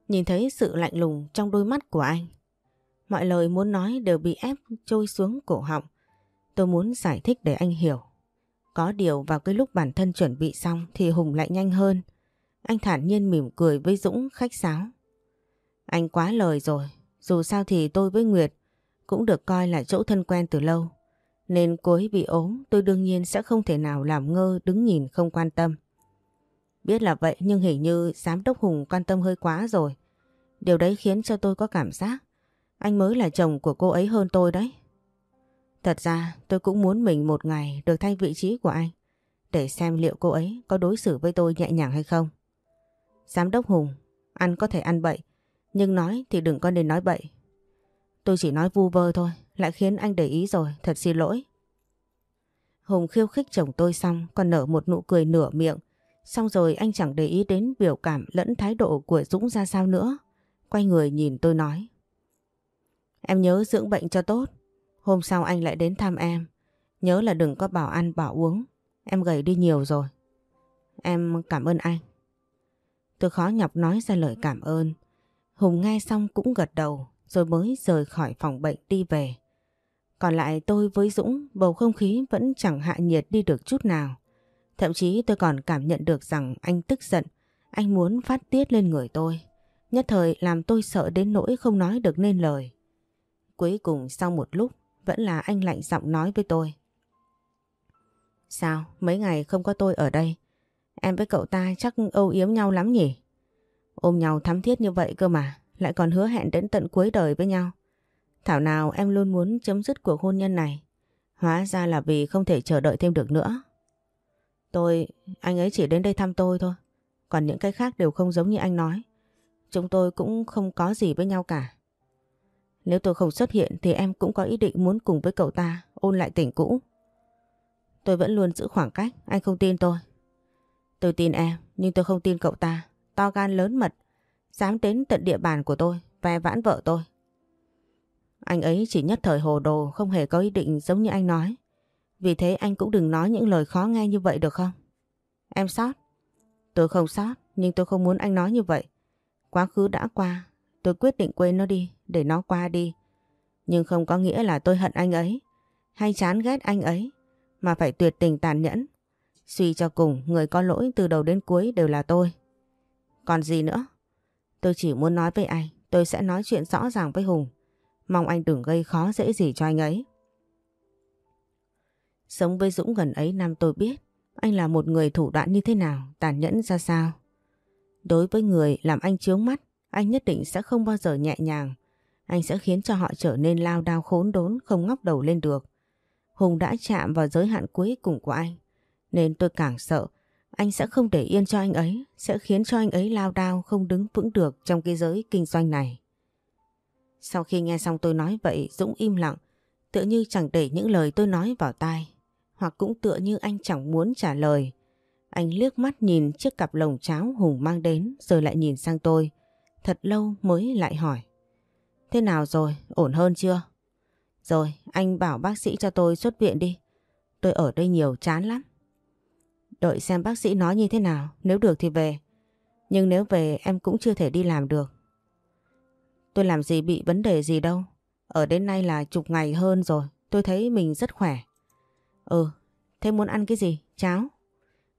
nhìn thấy sự lạnh lùng trong đôi mắt của anh. Mọi lời muốn nói đều bị ép trôi xuống cổ họng. Tôi muốn giải thích để anh hiểu. Có điều vào cái lúc bản thân chuẩn bị xong thì Hùng lại nhanh hơn. Anh thản nhiên mỉm cười với Dũng khách sáo. Anh quá lời rồi, dù sao thì tôi với Nguyệt cũng được coi là chỗ thân quen từ lâu. Nên cô ấy bị ốm tôi đương nhiên sẽ không thể nào làm ngơ đứng nhìn không quan tâm. Biết là vậy nhưng hình như giám đốc Hùng quan tâm hơi quá rồi. Điều đấy khiến cho tôi có cảm giác anh mới là chồng của cô ấy hơn tôi đấy. Thật ra tôi cũng muốn mình một ngày được thay vị trí của anh để xem liệu cô ấy có đối xử với tôi nhẹ nhàng hay không. Giám đốc Hùng, ăn có thể ăn bậy, nhưng nói thì đừng có nên nói bậy. Tôi chỉ nói vu vơ thôi, lại khiến anh để ý rồi, thật xin lỗi. Hùng khiêu khích chồng tôi xong còn nở một nụ cười nửa miệng. Xong rồi anh chẳng để ý đến biểu cảm lẫn thái độ của Dũng ra sao nữa. Quay người nhìn tôi nói. Em nhớ dưỡng bệnh cho tốt. Hôm sau anh lại đến thăm em. Nhớ là đừng có bảo ăn bảo uống. Em gầy đi nhiều rồi. Em cảm ơn anh. Tôi khó nhọc nói ra lời cảm ơn. Hùng nghe xong cũng gật đầu rồi mới rời khỏi phòng bệnh đi về. Còn lại tôi với Dũng bầu không khí vẫn chẳng hạ nhiệt đi được chút nào. Thậm chí tôi còn cảm nhận được rằng anh tức giận, anh muốn phát tiết lên người tôi. Nhất thời làm tôi sợ đến nỗi không nói được nên lời. Cuối cùng sau một lúc vẫn là anh lạnh giọng nói với tôi. Sao? Mấy ngày không có tôi ở đây. Em với cậu ta chắc âu yếm nhau lắm nhỉ? Ôm nhau thắm thiết như vậy cơ mà, lại còn hứa hẹn đến tận cuối đời với nhau. Thảo nào em luôn muốn chấm dứt cuộc hôn nhân này. Hóa ra là vì không thể chờ đợi thêm được nữa. Tôi, anh ấy chỉ đến đây thăm tôi thôi. Còn những cái khác đều không giống như anh nói. Chúng tôi cũng không có gì với nhau cả. Nếu tôi không xuất hiện thì em cũng có ý định muốn cùng với cậu ta ôn lại tình cũ. Tôi vẫn luôn giữ khoảng cách, anh không tin tôi. Tôi tin em, nhưng tôi không tin cậu ta. To gan lớn mật, dám đến tận địa bàn của tôi, ve vãn vợ tôi. Anh ấy chỉ nhất thời hồ đồ, không hề có ý định giống như anh nói. Vì thế anh cũng đừng nói những lời khó nghe như vậy được không? Em sót. Tôi không sót, nhưng tôi không muốn anh nói như vậy. Quá khứ đã qua, tôi quyết định quên nó đi, để nó qua đi. Nhưng không có nghĩa là tôi hận anh ấy, hay chán ghét anh ấy, mà phải tuyệt tình tàn nhẫn. Suy cho cùng, người có lỗi từ đầu đến cuối đều là tôi. Còn gì nữa? Tôi chỉ muốn nói với anh, tôi sẽ nói chuyện rõ ràng với Hùng. Mong anh đừng gây khó dễ gì cho anh ấy. Sống với Dũng gần ấy năm tôi biết anh là một người thủ đoạn như thế nào, tàn nhẫn ra sao. Đối với người làm anh chướng mắt, anh nhất định sẽ không bao giờ nhẹ nhàng. Anh sẽ khiến cho họ trở nên lao đao khốn đốn không ngóc đầu lên được. Hùng đã chạm vào giới hạn cuối cùng của anh. Nên tôi càng sợ anh sẽ không để yên cho anh ấy, sẽ khiến cho anh ấy lao đao không đứng vững được trong cái giới kinh doanh này. Sau khi nghe xong tôi nói vậy, Dũng im lặng, tựa như chẳng để những lời tôi nói vào tai, hoặc cũng tựa như anh chẳng muốn trả lời. Anh liếc mắt nhìn chiếc cặp lồng cháo Hùng mang đến rồi lại nhìn sang tôi. Thật lâu mới lại hỏi. Thế nào rồi? Ổn hơn chưa? Rồi, anh bảo bác sĩ cho tôi xuất viện đi. Tôi ở đây nhiều chán lắm. Đợi xem bác sĩ nói như thế nào, nếu được thì về. Nhưng nếu về em cũng chưa thể đi làm được. Tôi làm gì bị vấn đề gì đâu. Ở đến nay là chục ngày hơn rồi, tôi thấy mình rất khỏe. Ừ, thế muốn ăn cái gì? Cháo?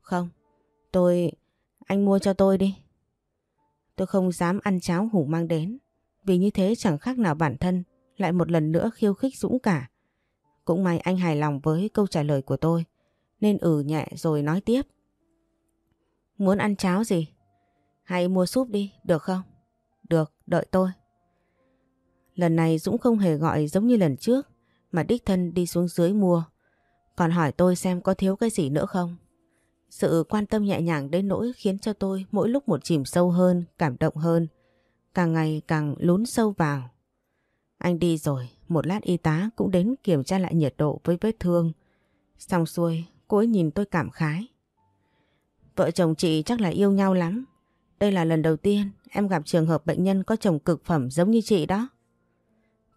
Không, tôi... Anh mua cho tôi đi. Tôi không dám ăn cháo hủ mang đến, vì như thế chẳng khác nào bản thân lại một lần nữa khiêu khích Dũng cả. Cũng may anh hài lòng với câu trả lời của tôi, nên ừ nhẹ rồi nói tiếp. Muốn ăn cháo gì? Hay mua súp đi, được không? Được, đợi tôi. Lần này Dũng không hề gọi giống như lần trước, mà đích thân đi xuống dưới mua. Còn hỏi tôi xem có thiếu cái gì nữa không? Sự quan tâm nhẹ nhàng đến nỗi khiến cho tôi mỗi lúc một chìm sâu hơn, cảm động hơn. Càng ngày càng lún sâu vào. Anh đi rồi, một lát y tá cũng đến kiểm tra lại nhiệt độ với vết thương. Xong xuôi, cô ấy nhìn tôi cảm khái. Vợ chồng chị chắc là yêu nhau lắm. Đây là lần đầu tiên em gặp trường hợp bệnh nhân có chồng cực phẩm giống như chị đó.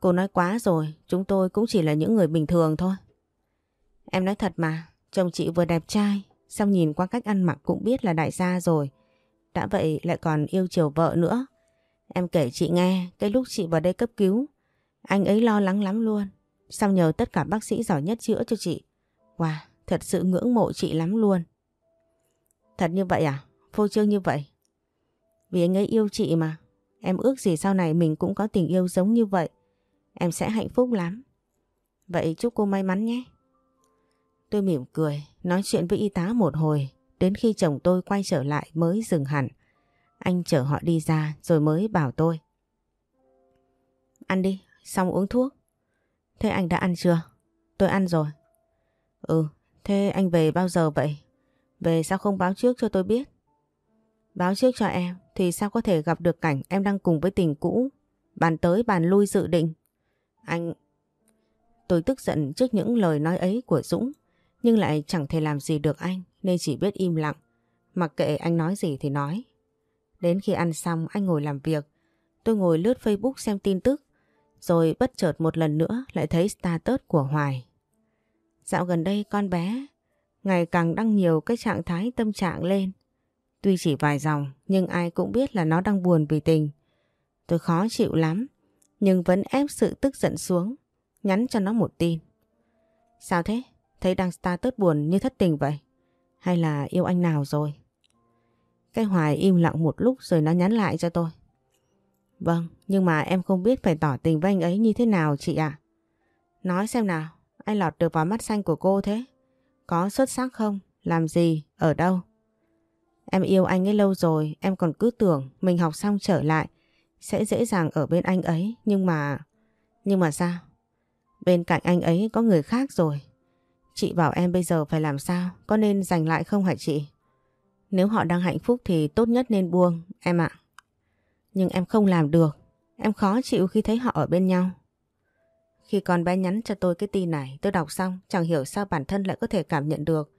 Cô nói quá rồi, chúng tôi cũng chỉ là những người bình thường thôi. Em nói thật mà, chồng chị vừa đẹp trai, xong nhìn qua cách ăn mặc cũng biết là đại gia rồi. Đã vậy lại còn yêu chiều vợ nữa. Em kể chị nghe, cái lúc chị vào đây cấp cứu, anh ấy lo lắng lắm luôn. Xong nhờ tất cả bác sĩ giỏi nhất chữa cho chị. Wow, thật sự ngưỡng mộ chị lắm luôn. Thật như vậy à? Phô trương như vậy? Vì anh ấy yêu chị mà. Em ước gì sau này mình cũng có tình yêu giống như vậy. Em sẽ hạnh phúc lắm. Vậy chúc cô may mắn nhé. Tôi mỉm cười, nói chuyện với y tá một hồi, đến khi chồng tôi quay trở lại mới dừng hẳn. Anh chở họ đi ra rồi mới bảo tôi. Ăn đi, xong uống thuốc. Thế anh đã ăn chưa? Tôi ăn rồi. Ừ, thế anh về bao giờ vậy? Về sao không báo trước cho tôi biết? Báo trước cho em thì sao có thể gặp được cảnh em đang cùng với tình cũ, bàn tới bàn lui dự định. Anh... Tôi tức giận trước những lời nói ấy của Dũng, nhưng lại chẳng thể làm gì được anh nên chỉ biết im lặng. Mặc kệ anh nói gì thì nói. Đến khi ăn xong anh ngồi làm việc, tôi ngồi lướt Facebook xem tin tức, rồi bất chợt một lần nữa lại thấy status của Hoài. Dạo gần đây con bé ngày càng đăng nhiều cái trạng thái tâm trạng lên. Tuy chỉ vài dòng nhưng ai cũng biết là nó đang buồn vì tình. Tôi khó chịu lắm nhưng vẫn ép sự tức giận xuống, nhắn cho nó một tin. Sao thế? Thấy đang status buồn như thất tình vậy? Hay là yêu anh nào rồi? Cái Hoài im lặng một lúc rồi nó nhắn lại cho tôi. Vâng, nhưng mà em không biết phải tỏ tình với anh ấy như thế nào chị ạ. Nói xem nào, anh lọt được vào mắt xanh của cô thế? Có xuất sắc không? Làm gì? Ở đâu? Em yêu anh ấy lâu rồi, em còn cứ tưởng mình học xong trở lại sẽ dễ dàng ở bên anh ấy, nhưng mà... Nhưng mà sao? Bên cạnh anh ấy có người khác rồi. Chị bảo em bây giờ phải làm sao? Có nên giành lại không hả chị? Nếu họ đang hạnh phúc thì tốt nhất nên buông, em ạ. Nhưng em không làm được. Em khó chịu khi thấy họ ở bên nhau. Khi con bé nhắn cho tôi cái tin này, tôi đọc xong chẳng hiểu sao bản thân lại có thể cảm nhận được.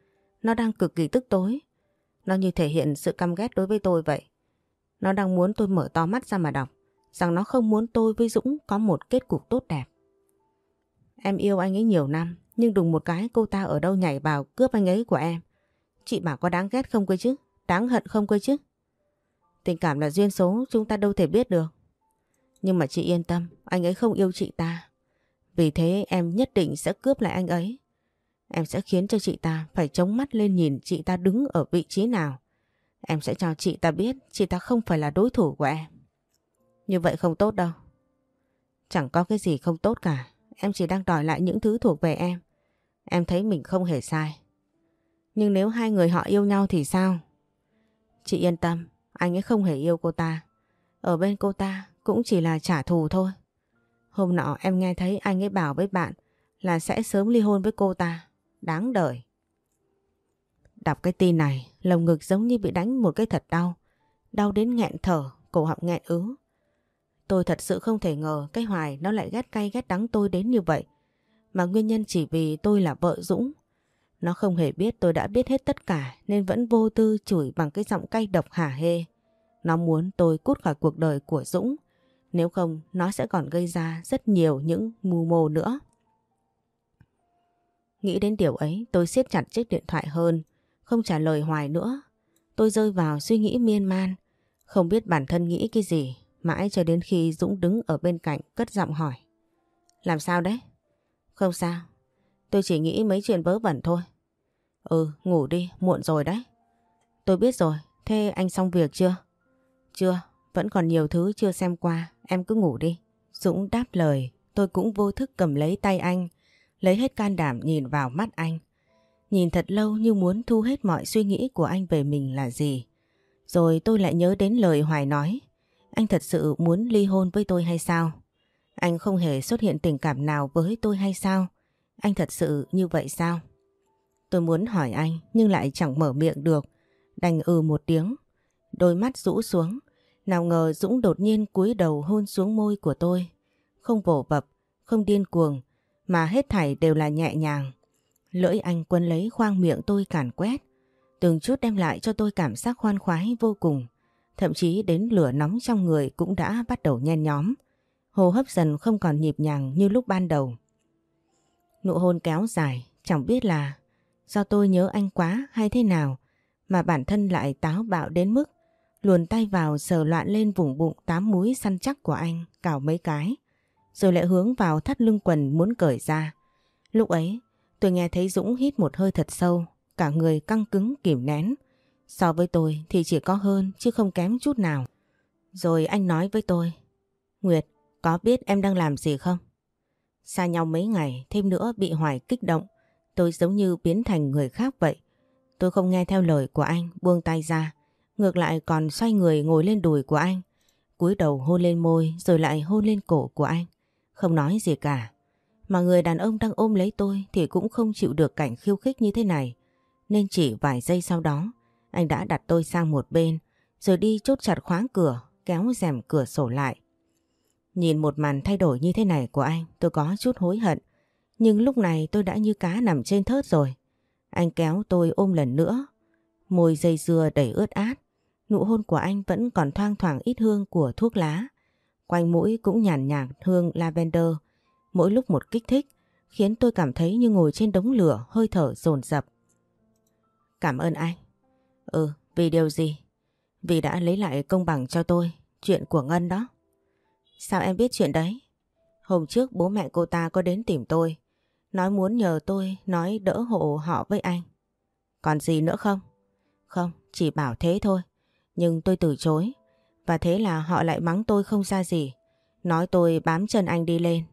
Nó đang cực kỳ tức tối. Nó như thể hiện sự căm ghét đối với tôi vậy. Nó đang muốn tôi mở to mắt ra mà đọc. Rằng nó không muốn tôi với Dũng có một kết cục tốt đẹp. Em yêu anh ấy nhiều năm. Nhưng đùng một cái cô ta ở đâu nhảy vào cướp anh ấy của em. Chị bảo có đáng ghét không cơ chứ? Đáng hận không cơ chứ? Tình cảm là duyên số chúng ta đâu thể biết được. Nhưng mà chị yên tâm, anh ấy không yêu chị ta. Vì thế em nhất định sẽ cướp lại anh ấy. Em sẽ khiến cho chị ta phải chống mắt lên nhìn chị ta đứng ở vị trí nào. Em sẽ cho chị ta biết chị ta không phải là đối thủ của em. Như vậy không tốt đâu. Chẳng có cái gì không tốt cả. Em chỉ đang đòi lại những thứ thuộc về em. Em thấy mình không hề sai. Nhưng nếu hai người họ yêu nhau thì sao? Chị yên tâm, anh ấy không hề yêu cô ta. Ở bên cô ta cũng chỉ là trả thù thôi. Hôm nọ em nghe thấy anh ấy bảo với bạn là sẽ sớm ly hôn với cô ta. Đáng đời. Đọc cái tin này, lồng ngực giống như bị đánh một cái thật đau. Đau đến nghẹn thở, cổ họng nghẹn ứ. Tôi thật sự không thể ngờ cái Hoài nó lại ghét cay ghét đắng tôi đến như vậy. Mà nguyên nhân chỉ vì tôi là vợ Dũng. Nó không hề biết tôi đã biết hết tất cả nên vẫn vô tư chửi bằng cái giọng cay độc hả hê. Nó muốn tôi cút khỏi cuộc đời của Dũng. Nếu không nó sẽ còn gây ra rất nhiều những mù mồ nữa. Nghĩ đến điều ấy tôi siết chặt chiếc điện thoại hơn, không trả lời hoài nữa. Tôi rơi vào suy nghĩ miên man, không biết bản thân nghĩ cái gì, mãi cho đến khi Dũng đứng ở bên cạnh cất giọng hỏi. Làm sao đấy? Không sao, tôi chỉ nghĩ mấy chuyện vớ vẩn thôi. Ừ, ngủ đi, muộn rồi đấy. Tôi biết rồi, thế anh xong việc chưa? Chưa, vẫn còn nhiều thứ chưa xem qua, em cứ ngủ đi. Dũng đáp lời, tôi cũng vô thức cầm lấy tay anh, lấy hết can đảm nhìn vào mắt anh. Nhìn thật lâu như muốn thu hết mọi suy nghĩ của anh về mình là gì. Rồi tôi lại nhớ đến lời Hoài nói. Anh thật sự muốn ly hôn với tôi hay sao? Anh không hề xuất hiện tình cảm nào với tôi hay sao? Anh thật sự như vậy sao? Tôi muốn hỏi anh nhưng lại chẳng mở miệng được. Đành ừ một tiếng. Đôi mắt rũ xuống. Nào ngờ Dũng đột nhiên cúi đầu hôn xuống môi của tôi. Không vồ vập, không điên cuồng, mà hết thảy đều là nhẹ nhàng. Lưỡi anh quân lấy khoang miệng tôi cản quét. Từng chút đem lại cho tôi cảm giác khoan khoái vô cùng. Thậm chí đến lửa nóng trong người cũng đã bắt đầu nhen nhóm. Hồ hấp dần không còn nhịp nhàng như lúc ban đầu. Nụ hôn kéo dài, chẳng biết là do tôi nhớ anh quá hay thế nào mà bản thân lại táo bạo đến mức luồn tay vào sờ loạn lên vùng bụng tám múi săn chắc của anh cào mấy cái rồi lại hướng vào thắt lưng quần muốn cởi ra. Lúc ấy tôi nghe thấy Dũng hít một hơi thật sâu cả người căng cứng kìm nén. So với tôi thì chỉ có hơn chứ không kém chút nào. Rồi anh nói với tôi Nguyệt, có biết em đang làm gì không? Xa nhau mấy ngày, thêm nữa bị Hoài kích động. Tôi giống như biến thành người khác vậy. Tôi không nghe theo lời của anh, buông tay ra. Ngược lại còn xoay người ngồi lên đùi của anh. cúi đầu hôn lên môi rồi lại hôn lên cổ của anh. Không nói gì cả. Mà người đàn ông đang ôm lấy tôi thì cũng không chịu được cảnh khiêu khích như thế này. Nên chỉ vài giây sau đó, anh đã đặt tôi sang một bên, rồi đi chốt chặt khóa cửa, kéo rèm cửa sổ lại. Nhìn một màn thay đổi như thế này của anh, tôi có chút hối hận. Nhưng lúc này tôi đã như cá nằm trên thớt rồi. Anh kéo tôi ôm lần nữa. Môi dây dưa đầy ướt át. Nụ hôn của anh vẫn còn thoang thoảng ít hương của thuốc lá. Quanh mũi cũng nhàn nhạt hương lavender. Mỗi lúc một kích thích, khiến tôi cảm thấy như ngồi trên đống lửa hơi thở dồn dập. Cảm ơn anh. Ừ, vì điều gì? Vì đã lấy lại công bằng cho tôi, chuyện của Ngân đó. Sao em biết chuyện đấy? Hôm trước bố mẹ cô ta có đến tìm tôi, nói muốn nhờ tôi nói đỡ hộ họ với anh. Còn gì nữa không? Không, chỉ bảo thế thôi. Nhưng tôi từ chối. Và thế là họ lại mắng tôi không ra gì. Nói tôi bám chân anh đi lên.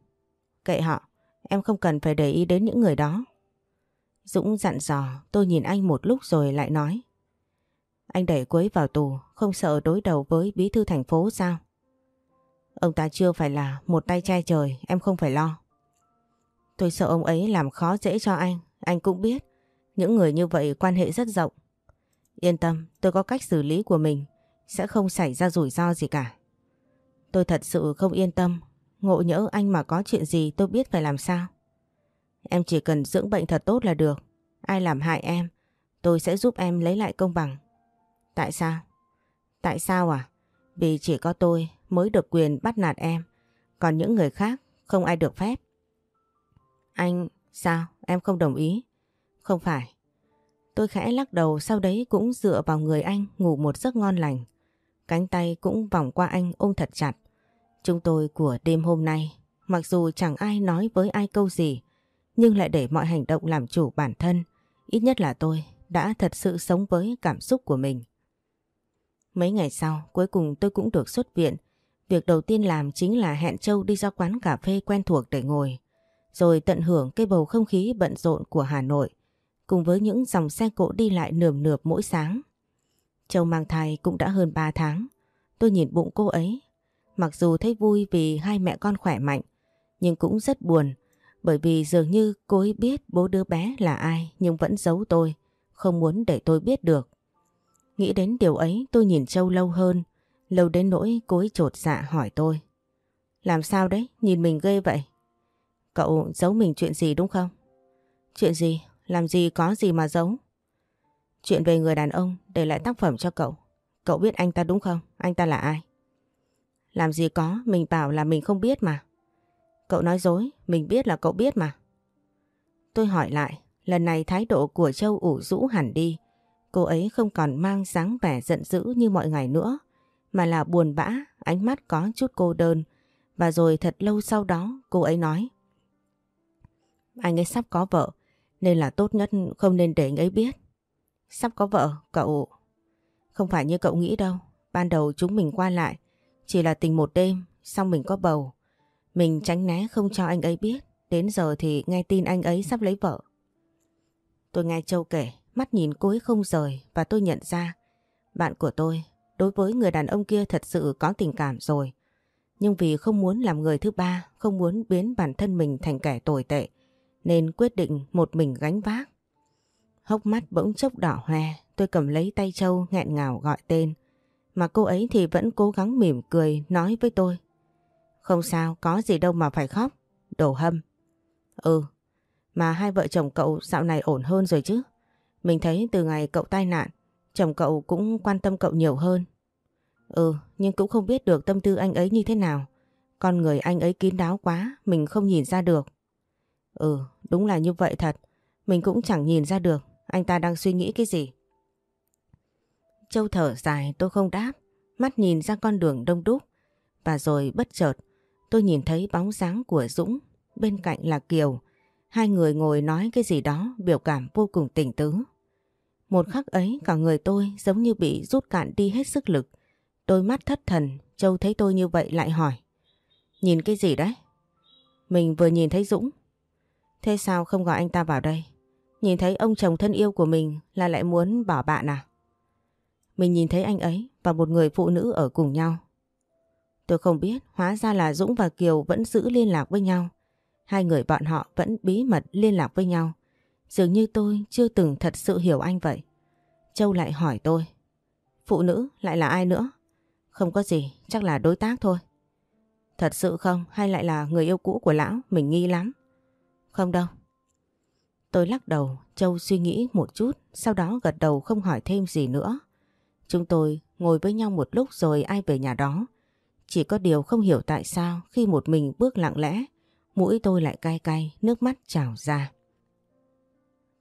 Kệ họ, em không cần phải để ý đến những người đó. Dũng dặn dò, tôi nhìn anh một lúc rồi lại nói. Anh đẩy Quế vào tù, không sợ đối đầu với bí thư thành phố sao? Ông ta chưa phải là một tay che trời, em không phải lo. Tôi sợ ông ấy làm khó dễ cho anh, anh cũng biết. Những người như vậy quan hệ rất rộng. Yên tâm, tôi có cách xử lý của mình, sẽ không xảy ra rủi ro gì cả. Tôi thật sự không yên tâm, ngộ nhỡ anh mà có chuyện gì tôi biết phải làm sao. Em chỉ cần dưỡng bệnh thật tốt là được. Ai làm hại em, tôi sẽ giúp em lấy lại công bằng. Tại sao? Tại sao à? Vì chỉ có tôi mới được quyền bắt nạt em, còn những người khác không ai được phép. Anh, sao? Em không đồng ý? Không phải. Tôi khẽ lắc đầu sau đấy cũng dựa vào người anh ngủ một giấc ngon lành. Cánh tay cũng vòng qua anh ôm thật chặt. Chúng tôi của đêm hôm nay, mặc dù chẳng ai nói với ai câu gì, nhưng lại để mọi hành động làm chủ bản thân. Ít nhất là tôi đã thật sự sống với cảm xúc của mình. Mấy ngày sau, cuối cùng tôi cũng được xuất viện. Việc đầu tiên làm chính là hẹn Châu đi ra quán cà phê quen thuộc để ngồi. rồi tận hưởng cái bầu không khí bận rộn của Hà Nội, cùng với những dòng xe cộ đi lại nườm nượp mỗi sáng. Châu mang thai cũng đã hơn 3 tháng, tôi nhìn bụng cô ấy. Mặc dù thấy vui vì hai mẹ con khỏe mạnh, nhưng cũng rất buồn bởi vì dường như cô ấy biết bố đứa bé là ai nhưng vẫn giấu tôi, không muốn để tôi biết được. Nghĩ đến điều ấy tôi nhìn Châu lâu hơn, lâu đến nỗi cô ấy trột dạ hỏi tôi. Làm sao đấy, nhìn mình ghê vậy? Cậu giấu mình chuyện gì đúng không? Chuyện gì? Làm gì có gì mà giấu? Chuyện về người đàn ông để lại tác phẩm cho cậu. Cậu biết anh ta đúng không? Anh ta là ai? Làm gì có, mình bảo là mình không biết mà. Cậu nói dối, mình biết là cậu biết mà. Tôi hỏi lại, lần này thái độ của Châu ủ rũ hẳn đi. Cô ấy không còn mang dáng vẻ giận dữ như mọi ngày nữa, mà là buồn bã, ánh mắt có chút cô đơn. Và rồi thật lâu sau đó cô ấy nói. Anh ấy sắp có vợ, nên là tốt nhất không nên để anh ấy biết. Sắp có vợ, cậu... Không phải như cậu nghĩ đâu, ban đầu chúng mình qua lại, chỉ là tình một đêm, xong mình có bầu. Mình tránh né không cho anh ấy biết, đến giờ thì nghe tin anh ấy sắp lấy vợ. Tôi nghe Châu kể, mắt nhìn cô ấy không rời và tôi nhận ra bạn của tôi đối với người đàn ông kia thật sự có tình cảm rồi. Nhưng vì không muốn làm người thứ ba, không muốn biến bản thân mình thành kẻ tồi tệ, nên quyết định một mình gánh vác. Hốc mắt bỗng chốc đỏ hoe, tôi cầm lấy tay Châu nghẹn ngào gọi tên. Mà cô ấy thì vẫn cố gắng mỉm cười nói với tôi. Không sao, có gì đâu mà phải khóc. Đồ hâm. Ừ, mà hai vợ chồng cậu dạo này ổn hơn rồi chứ. Mình thấy từ ngày cậu tai nạn, chồng cậu cũng quan tâm cậu nhiều hơn. Ừ, nhưng cũng không biết được tâm tư anh ấy như thế nào. Con người anh ấy kín đáo quá, mình không nhìn ra được. Ừ, đúng là như vậy thật. Mình cũng chẳng nhìn ra được anh ta đang suy nghĩ cái gì. Châu thở dài tôi không đáp, mắt nhìn ra con đường đông đúc. Và rồi bất chợt tôi nhìn thấy bóng dáng của Dũng, bên cạnh là Kiều. Hai người ngồi nói cái gì đó biểu cảm vô cùng tỉnh tứ. Một khắc ấy cả người tôi giống như bị rút cạn đi hết sức lực. Đôi mắt thất thần, Châu thấy tôi như vậy lại hỏi. Nhìn cái gì đấy? Mình vừa nhìn thấy Dũng. Thế sao không gọi anh ta vào đây? Nhìn thấy ông chồng thân yêu của mình là lại muốn bỏ bạn à? Mình nhìn thấy anh ấy và một người phụ nữ ở cùng nhau. Tôi không biết hóa ra là Dũng và Kiều vẫn giữ liên lạc với nhau. Hai người bọn họ vẫn bí mật liên lạc với nhau. Dường như tôi chưa từng thật sự hiểu anh vậy. Châu lại hỏi tôi. Phụ nữ lại là ai nữa? Không có gì, chắc là đối tác thôi. Thật sự không hay lại là người yêu cũ của lão, mình nghi lắm. Không đâu. Tôi lắc đầu, Châu suy nghĩ một chút, sau đó gật đầu không hỏi thêm gì nữa. Chúng tôi ngồi với nhau một lúc rồi ai về nhà đó. Chỉ có điều không hiểu tại sao khi một mình bước lặng lẽ, mũi tôi lại cay cay, nước mắt trào ra.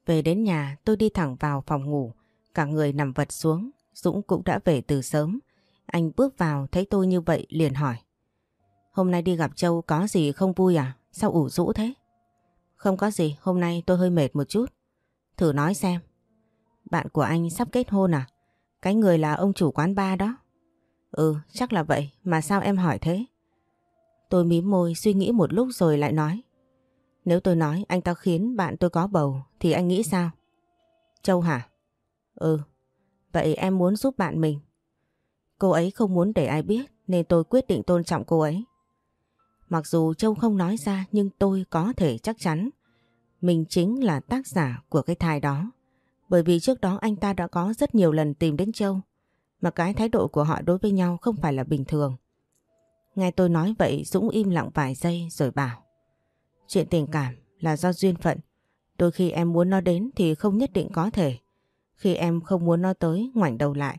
Về đến nhà tôi đi thẳng vào phòng ngủ, cả người nằm vật xuống, Dũng cũng đã về từ sớm. Anh bước vào thấy tôi như vậy liền hỏi. Hôm nay đi gặp Châu có gì không vui à? Sao ủ rũ thế? Không có gì, hôm nay tôi hơi mệt một chút. Thử nói xem. Bạn của anh sắp kết hôn à? Cái người là ông chủ quán bar đó. Ừ, chắc là vậy, mà sao em hỏi thế? Tôi mím môi suy nghĩ một lúc rồi lại nói. Nếu tôi nói anh ta khiến bạn tôi có bầu thì anh nghĩ sao? Châu hả? Ừ, vậy em muốn giúp bạn mình. Cô ấy không muốn để ai biết nên tôi quyết định tôn trọng cô ấy. Mặc dù Châu không nói ra nhưng tôi có thể chắc chắn mình chính là tác giả của cái thai đó. Bởi vì trước đó anh ta đã có rất nhiều lần tìm đến Châu mà cái thái độ của họ đối với nhau không phải là bình thường. Nghe tôi nói vậy Dũng im lặng vài giây rồi bảo Chuyện tình cảm là do duyên phận Đôi khi em muốn nó đến thì không nhất định có thể Khi em không muốn nó tới ngoảnh đầu lại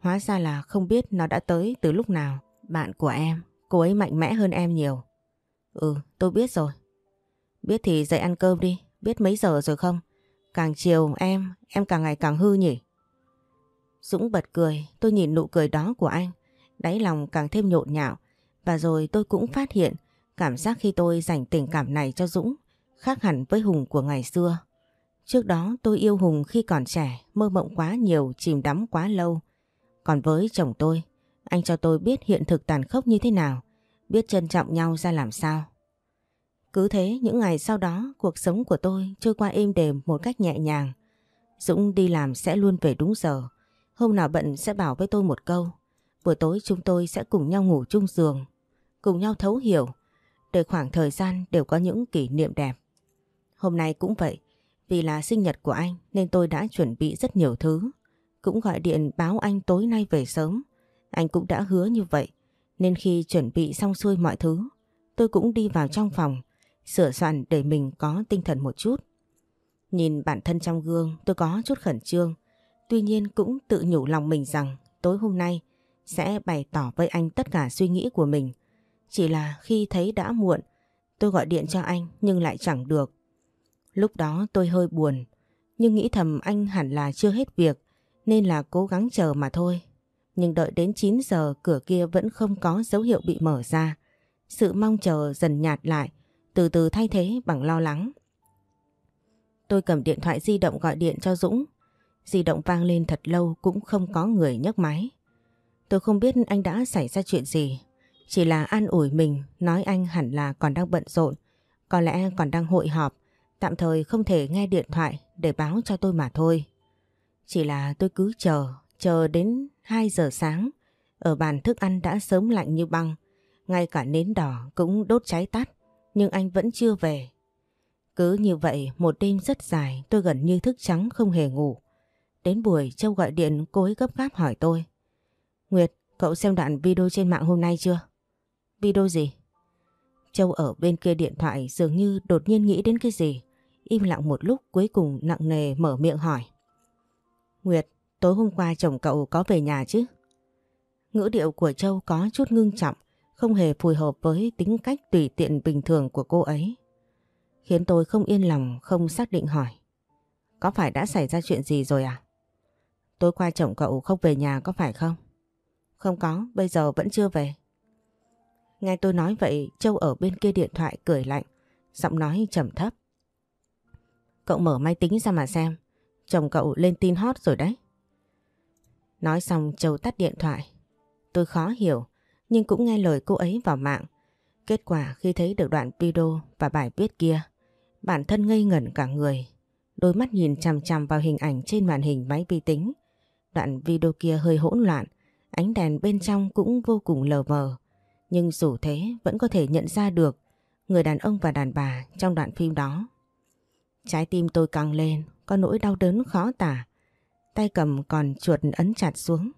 Hóa ra là không biết nó đã tới từ lúc nào Bạn của em, cô ấy mạnh mẽ hơn em nhiều Ừ, tôi biết rồi. Biết thì dậy ăn cơm đi, biết mấy giờ rồi không? Càng chiều em, em càng ngày càng hư nhỉ? Dũng bật cười, tôi nhìn nụ cười đó của anh, đáy lòng càng thêm nhộn nhạo. Và rồi tôi cũng phát hiện cảm giác khi tôi dành tình cảm này cho Dũng khác hẳn với Hùng của ngày xưa. Trước đó tôi yêu Hùng khi còn trẻ, mơ mộng quá nhiều, chìm đắm quá lâu. Còn với chồng tôi, anh cho tôi biết hiện thực tàn khốc như thế nào biết trân trọng nhau ra làm sao. Cứ thế những ngày sau đó cuộc sống của tôi trôi qua êm đềm một cách nhẹ nhàng. Dũng đi làm sẽ luôn về đúng giờ. Hôm nào bận sẽ bảo với tôi một câu. Buổi tối chúng tôi sẽ cùng nhau ngủ chung giường. Cùng nhau thấu hiểu. Để khoảng thời gian đều có những kỷ niệm đẹp. Hôm nay cũng vậy. Vì là sinh nhật của anh nên tôi đã chuẩn bị rất nhiều thứ. Cũng gọi điện báo anh tối nay về sớm. Anh cũng đã hứa như vậy. Nên khi chuẩn bị xong xuôi mọi thứ, tôi cũng đi vào trong phòng, sửa soạn để mình có tinh thần một chút. Nhìn bản thân trong gương tôi có chút khẩn trương, tuy nhiên cũng tự nhủ lòng mình rằng tối hôm nay sẽ bày tỏ với anh tất cả suy nghĩ của mình. Chỉ là khi thấy đã muộn, tôi gọi điện cho anh nhưng lại chẳng được. Lúc đó tôi hơi buồn, nhưng nghĩ thầm anh hẳn là chưa hết việc nên là cố gắng chờ mà thôi. Nhưng đợi đến 9 giờ cửa kia vẫn không có dấu hiệu bị mở ra. Sự mong chờ dần nhạt lại, từ từ thay thế bằng lo lắng. Tôi cầm điện thoại di động gọi điện cho Dũng. Di động vang lên thật lâu cũng không có người nhấc máy. Tôi không biết anh đã xảy ra chuyện gì. Chỉ là an ủi mình nói anh hẳn là còn đang bận rộn. Có lẽ còn đang hội họp. Tạm thời không thể nghe điện thoại để báo cho tôi mà thôi. Chỉ là tôi cứ chờ, chờ đến 2 giờ sáng. Ở bàn thức ăn đã sớm lạnh như băng. Ngay cả nến đỏ cũng đốt cháy tắt. Nhưng anh vẫn chưa về. Cứ như vậy một đêm rất dài tôi gần như thức trắng không hề ngủ. Đến buổi Châu gọi điện cô ấy gấp gáp hỏi tôi. Nguyệt, cậu xem đoạn video trên mạng hôm nay chưa? Video gì? Châu ở bên kia điện thoại dường như đột nhiên nghĩ đến cái gì. Im lặng một lúc cuối cùng nặng nề mở miệng hỏi. Nguyệt, tối hôm qua chồng cậu có về nhà chứ? Ngữ điệu của Châu có chút ngưng trọng, không hề phù hợp với tính cách tùy tiện bình thường của cô ấy. Khiến tôi không yên lòng, không xác định hỏi. Có phải đã xảy ra chuyện gì rồi à? Tối qua chồng cậu không về nhà có phải không? Không có, bây giờ vẫn chưa về. Nghe tôi nói vậy, Châu ở bên kia điện thoại cười lạnh, giọng nói trầm thấp. Cậu mở máy tính ra mà xem, chồng cậu lên tin hot rồi đấy. Nói xong Châu tắt điện thoại. Tôi khó hiểu, nhưng cũng nghe lời cô ấy vào mạng. Kết quả khi thấy được đoạn video và bài viết kia, bản thân ngây ngẩn cả người. Đôi mắt nhìn chằm chằm vào hình ảnh trên màn hình máy vi tính. Đoạn video kia hơi hỗn loạn, ánh đèn bên trong cũng vô cùng lờ mờ. Nhưng dù thế vẫn có thể nhận ra được người đàn ông và đàn bà trong đoạn phim đó. Trái tim tôi căng lên, có nỗi đau đớn khó tả. Tay cầm còn chuột ấn chặt xuống.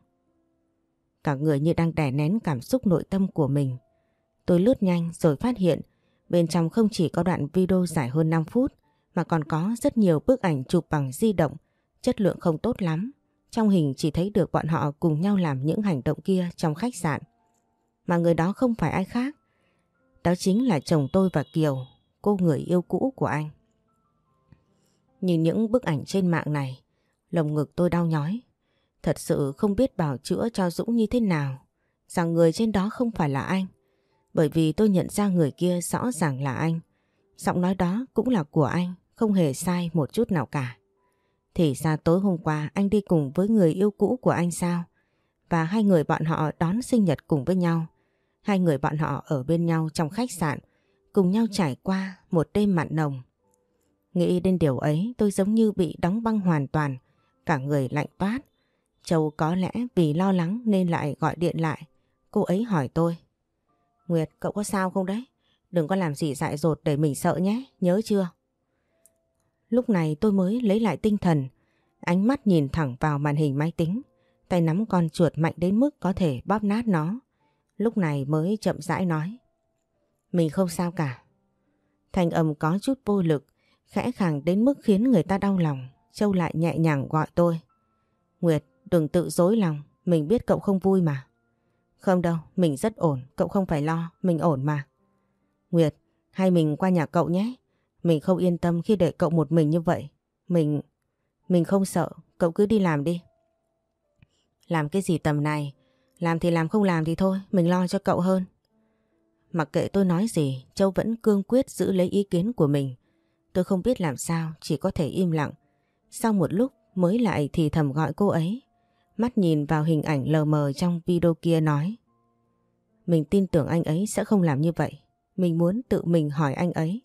Cả người như đang đè nén cảm xúc nội tâm của mình. Tôi lướt nhanh rồi phát hiện bên trong không chỉ có đoạn video dài hơn 5 phút mà còn có rất nhiều bức ảnh chụp bằng di động, chất lượng không tốt lắm. Trong hình chỉ thấy được bọn họ cùng nhau làm những hành động kia trong khách sạn. Mà người đó không phải ai khác. Đó chính là chồng tôi và Kiều, cô người yêu cũ của anh. Nhìn những bức ảnh trên mạng này, lồng ngực tôi đau nhói. Thật sự không biết bảo chữa cho Dũng như thế nào, rằng người trên đó không phải là anh. Bởi vì tôi nhận ra người kia rõ ràng là anh. Giọng nói đó cũng là của anh, không hề sai một chút nào cả. Thì ra tối hôm qua anh đi cùng với người yêu cũ của anh sao? Và hai người bọn họ đón sinh nhật cùng với nhau. Hai người bọn họ ở bên nhau trong khách sạn, cùng nhau trải qua một đêm mặn nồng. Nghĩ đến điều ấy tôi giống như bị đóng băng hoàn toàn, cả người lạnh toát. Châu có lẽ vì lo lắng nên lại gọi điện lại. Cô ấy hỏi tôi. Nguyệt, cậu có sao không đấy? Đừng có làm gì dại dột để mình sợ nhé, nhớ chưa? Lúc này tôi mới lấy lại tinh thần, ánh mắt nhìn thẳng vào màn hình máy tính, tay nắm con chuột mạnh đến mức có thể bóp nát nó. Lúc này mới chậm rãi nói. Mình không sao cả. Thành âm có chút vô lực, khẽ khàng đến mức khiến người ta đau lòng. Châu lại nhẹ nhàng gọi tôi. Nguyệt, đừng tự dối lòng, mình biết cậu không vui mà. Không đâu, mình rất ổn, cậu không phải lo, mình ổn mà. Nguyệt, hay mình qua nhà cậu nhé. Mình không yên tâm khi để cậu một mình như vậy. Mình... Mình không sợ, cậu cứ đi làm đi. Làm cái gì tầm này? Làm thì làm không làm thì thôi, mình lo cho cậu hơn. Mặc kệ tôi nói gì, Châu vẫn cương quyết giữ lấy ý kiến của mình. Tôi không biết làm sao, chỉ có thể im lặng. Sau một lúc mới lại thì thầm gọi cô ấy. Mắt nhìn vào hình ảnh lờ mờ trong video kia nói. Mình tin tưởng anh ấy sẽ không làm như vậy. mình muốn tự mình hỏi anh ấy.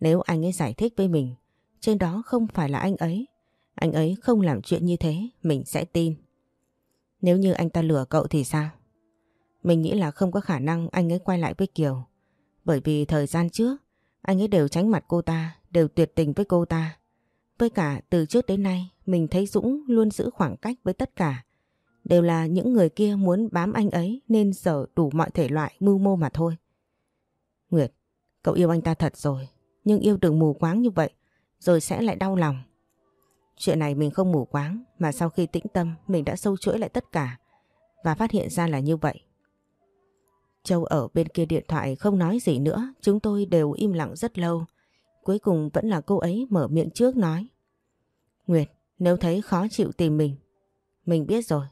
Nếu anh ấy giải thích với mình, trên đó không phải là anh ấy, anh ấy không làm chuyện như thế, mình sẽ tin. Nếu như anh ta lừa cậu thì sao? Mình nghĩ là không có khả năng anh ấy quay lại với Kiều. Bởi vì thời gian trước, anh ấy đều tránh mặt cô ta, đều tuyệt tình với cô ta. Với cả từ trước đến nay, mình thấy Dũng luôn giữ khoảng cách với tất cả. Đều là những người kia muốn bám anh ấy nên sở đủ mọi thể loại mưu mô mà thôi. Nguyệt, cậu yêu anh ta thật rồi, nhưng yêu đừng mù quáng như vậy, rồi sẽ lại đau lòng. Chuyện này mình không mù quáng, mà sau khi tĩnh tâm mình đã sâu chuỗi lại tất cả và phát hiện ra là như vậy. Châu ở bên kia điện thoại không nói gì nữa, chúng tôi đều im lặng rất lâu. Cuối cùng vẫn là cô ấy mở miệng trước nói. Nguyệt, nếu thấy khó chịu tìm mình. Mình biết rồi.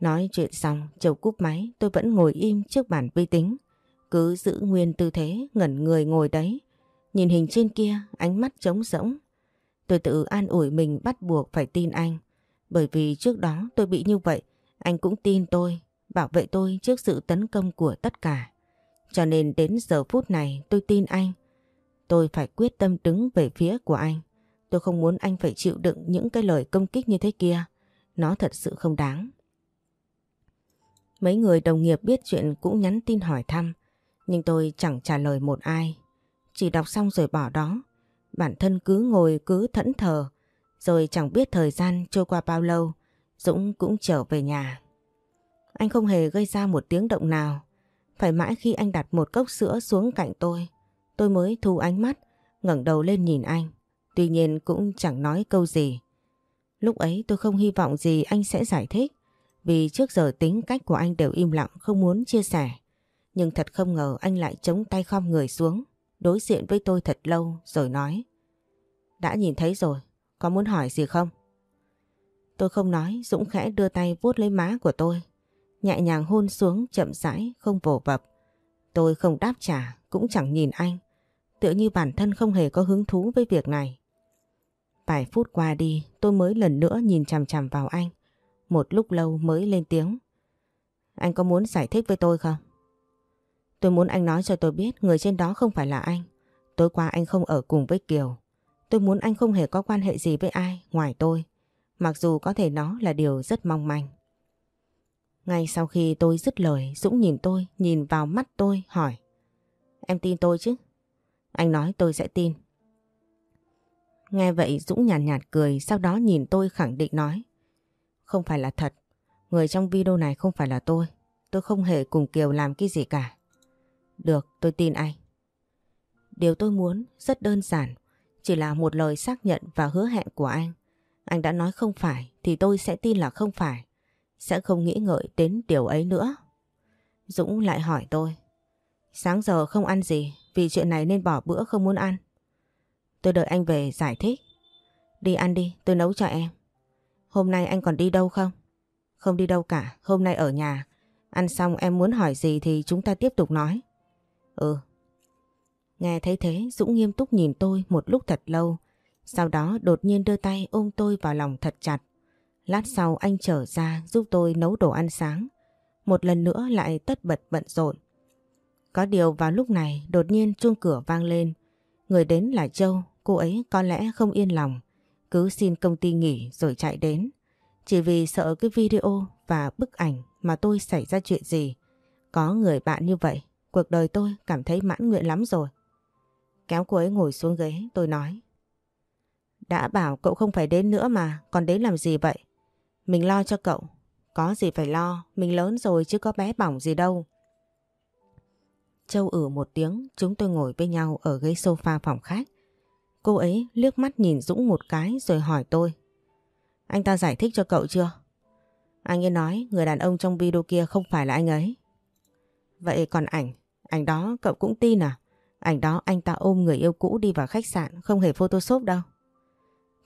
Nói chuyện xong, Châu cúp máy, tôi vẫn ngồi im trước bàn vi tính. Cứ giữ nguyên tư thế, ngẩn người ngồi đấy. Nhìn hình trên kia, ánh mắt trống rỗng. Tôi tự an ủi mình bắt buộc phải tin anh. Bởi vì trước đó tôi bị như vậy, anh cũng tin tôi, bảo vệ tôi trước sự tấn công của tất cả. Cho nên đến giờ phút này tôi tin anh. Tôi phải quyết tâm đứng về phía của anh. Tôi không muốn anh phải chịu đựng những cái lời công kích như thế kia. Nó thật sự không đáng. Mấy người đồng nghiệp biết chuyện cũng nhắn tin hỏi thăm. Nhưng tôi chẳng trả lời một ai. Chỉ đọc xong rồi bỏ đó. Bản thân cứ ngồi cứ thẫn thờ. Rồi chẳng biết thời gian trôi qua bao lâu. Dũng cũng trở về nhà. Anh không hề gây ra một tiếng động nào. Phải mãi khi anh đặt một cốc sữa xuống cạnh tôi. Tôi mới thu ánh mắt, ngẩng đầu lên nhìn anh. Tuy nhiên cũng chẳng nói câu gì. Lúc ấy tôi không hy vọng gì anh sẽ giải thích. Vì trước giờ tính cách của anh đều im lặng không muốn chia sẻ. Nhưng thật không ngờ anh lại chống tay khom người xuống. Đối diện với tôi thật lâu rồi nói. Đã nhìn thấy rồi, có muốn hỏi gì không? Tôi không nói, Dũng khẽ đưa tay vuốt lấy má của tôi nhẹ nhàng hôn xuống chậm rãi không vồ vập. Tôi không đáp trả cũng chẳng nhìn anh, tựa như bản thân không hề có hứng thú với việc này. Vài phút qua đi tôi mới lần nữa nhìn chằm chằm vào anh, một lúc lâu mới lên tiếng. Anh có muốn giải thích với tôi không? Tôi muốn anh nói cho tôi biết người trên đó không phải là anh. Tối qua anh không ở cùng với Kiều. Tôi muốn anh không hề có quan hệ gì với ai ngoài tôi. Mặc dù có thể nó là điều rất mong manh. Ngay sau khi tôi dứt lời, Dũng nhìn tôi, nhìn vào mắt tôi, hỏi. Em tin tôi chứ? Anh nói tôi sẽ tin. Nghe vậy Dũng nhàn nhạt, nhạt cười, sau đó nhìn tôi khẳng định nói. Không phải là thật, người trong video này không phải là tôi. Tôi không hề cùng Kiều làm cái gì cả. Được, tôi tin anh. Điều tôi muốn rất đơn giản, chỉ là một lời xác nhận và hứa hẹn của anh. Anh đã nói không phải thì tôi sẽ tin là không phải sẽ không nghĩ ngợi đến điều ấy nữa. Dũng lại hỏi tôi. Sáng giờ không ăn gì, vì chuyện này nên bỏ bữa không muốn ăn. Tôi đợi anh về giải thích. Đi ăn đi, tôi nấu cho em. Hôm nay anh còn đi đâu không? Không đi đâu cả, hôm nay ở nhà. Ăn xong em muốn hỏi gì thì chúng ta tiếp tục nói. Ừ. Nghe thấy thế, Dũng nghiêm túc nhìn tôi một lúc thật lâu. Sau đó đột nhiên đưa tay ôm tôi vào lòng thật chặt. Lát sau anh trở ra giúp tôi nấu đồ ăn sáng. Một lần nữa lại tất bật bận rộn. Có điều vào lúc này đột nhiên chuông cửa vang lên. Người đến là Châu, cô ấy có lẽ không yên lòng. Cứ xin công ty nghỉ rồi chạy đến. Chỉ vì sợ cái video và bức ảnh mà tôi xảy ra chuyện gì. Có người bạn như vậy, cuộc đời tôi cảm thấy mãn nguyện lắm rồi. Kéo cô ấy ngồi xuống ghế, tôi nói. Đã bảo cậu không phải đến nữa mà, còn đến làm gì vậy? Mình lo cho cậu. Có gì phải lo, mình lớn rồi chứ có bé bỏng gì đâu. Châu ử một tiếng, chúng tôi ngồi với nhau ở ghế sofa phòng khách. Cô ấy liếc mắt nhìn Dũng một cái rồi hỏi tôi. Anh ta giải thích cho cậu chưa? Anh ấy nói người đàn ông trong video kia không phải là anh ấy. Vậy còn ảnh, ảnh đó cậu cũng tin à? Ảnh đó anh ta ôm người yêu cũ đi vào khách sạn không hề photoshop đâu.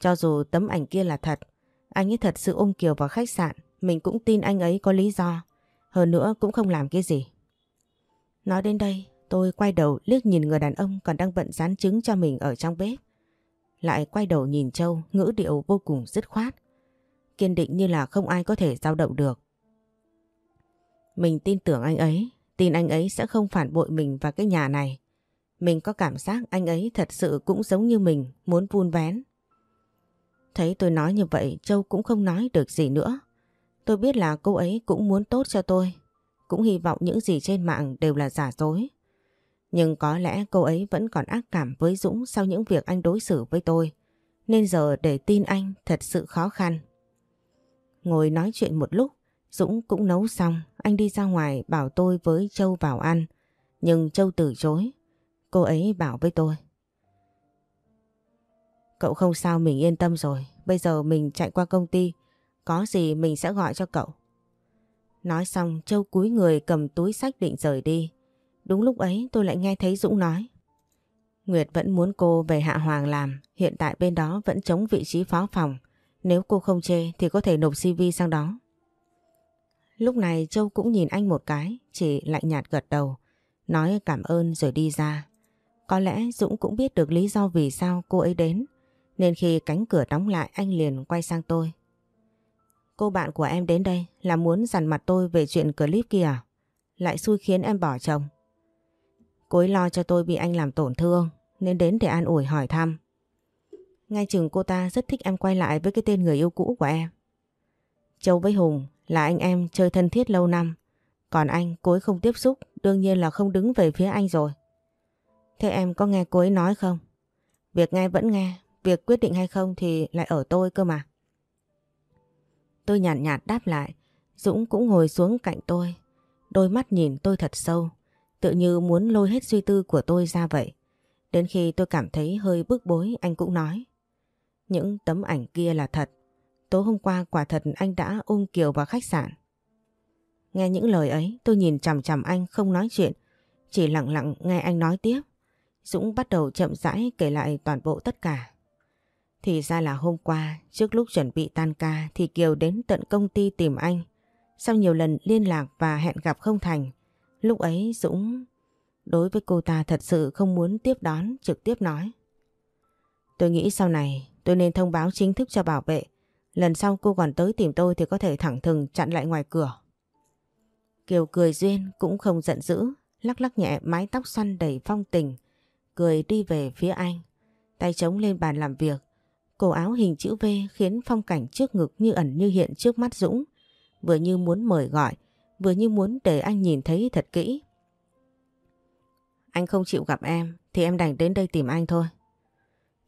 Cho dù tấm ảnh kia là thật, anh ấy thật sự ôm Kiều vào khách sạn, mình cũng tin anh ấy có lý do. Hơn nữa cũng không làm cái gì. Nói đến đây, tôi quay đầu liếc nhìn người đàn ông còn đang bận dán trứng cho mình ở trong bếp. Lại quay đầu nhìn Châu, ngữ điệu vô cùng dứt khoát. Kiên định như là không ai có thể dao động được. Mình tin tưởng anh ấy, tin anh ấy sẽ không phản bội mình và cái nhà này. Mình có cảm giác anh ấy thật sự cũng giống như mình, muốn vun vén. Thấy tôi nói như vậy, Châu cũng không nói được gì nữa. Tôi biết là cô ấy cũng muốn tốt cho tôi, cũng hy vọng những gì trên mạng đều là giả dối. Nhưng có lẽ cô ấy vẫn còn ác cảm với Dũng sau những việc anh đối xử với tôi, nên giờ để tin anh thật sự khó khăn. Ngồi nói chuyện một lúc, Dũng cũng nấu xong, anh đi ra ngoài bảo tôi với Châu vào ăn, nhưng Châu từ chối. Cô ấy bảo với tôi. Cậu không sao mình yên tâm rồi, bây giờ mình chạy qua công ty, có gì mình sẽ gọi cho cậu. Nói xong Châu cúi người cầm túi sách định rời đi. Đúng lúc ấy tôi lại nghe thấy Dũng nói. Nguyệt vẫn muốn cô về Hạ Hoàng làm, hiện tại bên đó vẫn chống vị trí phó phòng. Nếu cô không chê thì có thể nộp CV sang đó. Lúc này Châu cũng nhìn anh một cái, chỉ lạnh nhạt gật đầu, nói cảm ơn rồi đi ra. Có lẽ Dũng cũng biết được lý do vì sao cô ấy đến, nên khi cánh cửa đóng lại anh liền quay sang tôi. Cô bạn của em đến đây là muốn dằn mặt tôi về chuyện clip kia à? Lại xui khiến em bỏ chồng. Cô ấy lo cho tôi bị anh làm tổn thương nên đến để an ủi hỏi thăm. Ngay chừng cô ta rất thích em quay lại với cái tên người yêu cũ của em. Châu với Hùng là anh em chơi thân thiết lâu năm. Còn anh cô ấy không tiếp xúc đương nhiên là không đứng về phía anh rồi. Thế em có nghe cô ấy nói không? Việc nghe vẫn nghe, việc quyết định hay không thì lại ở tôi cơ mà. Tôi nhàn nhạt, nhạt đáp lại, Dũng cũng ngồi xuống cạnh tôi. Đôi mắt nhìn tôi thật sâu, tự như muốn lôi hết suy tư của tôi ra vậy. Đến khi tôi cảm thấy hơi bức bối anh cũng nói. Những tấm ảnh kia là thật. Tối hôm qua quả thật anh đã ôm Kiều vào khách sạn. Nghe những lời ấy tôi nhìn chằm chằm anh không nói chuyện. Chỉ lặng lặng nghe anh nói tiếp. Dũng bắt đầu chậm rãi kể lại toàn bộ tất cả. Thì ra là hôm qua, trước lúc chuẩn bị tan ca thì Kiều đến tận công ty tìm anh. Sau nhiều lần liên lạc và hẹn gặp không thành, lúc ấy Dũng đối với cô ta thật sự không muốn tiếp đón trực tiếp nói. Tôi nghĩ sau này tôi nên thông báo chính thức cho bảo vệ. Lần sau cô còn tới tìm tôi thì có thể thẳng thừng chặn lại ngoài cửa. Kiều cười duyên cũng không giận dữ, lắc lắc nhẹ mái tóc xoăn đầy phong tình, cười đi về phía anh, tay chống lên bàn làm việc, Cổ áo hình chữ V khiến phong cảnh trước ngực như ẩn như hiện trước mắt Dũng, vừa như muốn mời gọi, vừa như muốn để anh nhìn thấy thật kỹ. Anh không chịu gặp em thì em đành đến đây tìm anh thôi.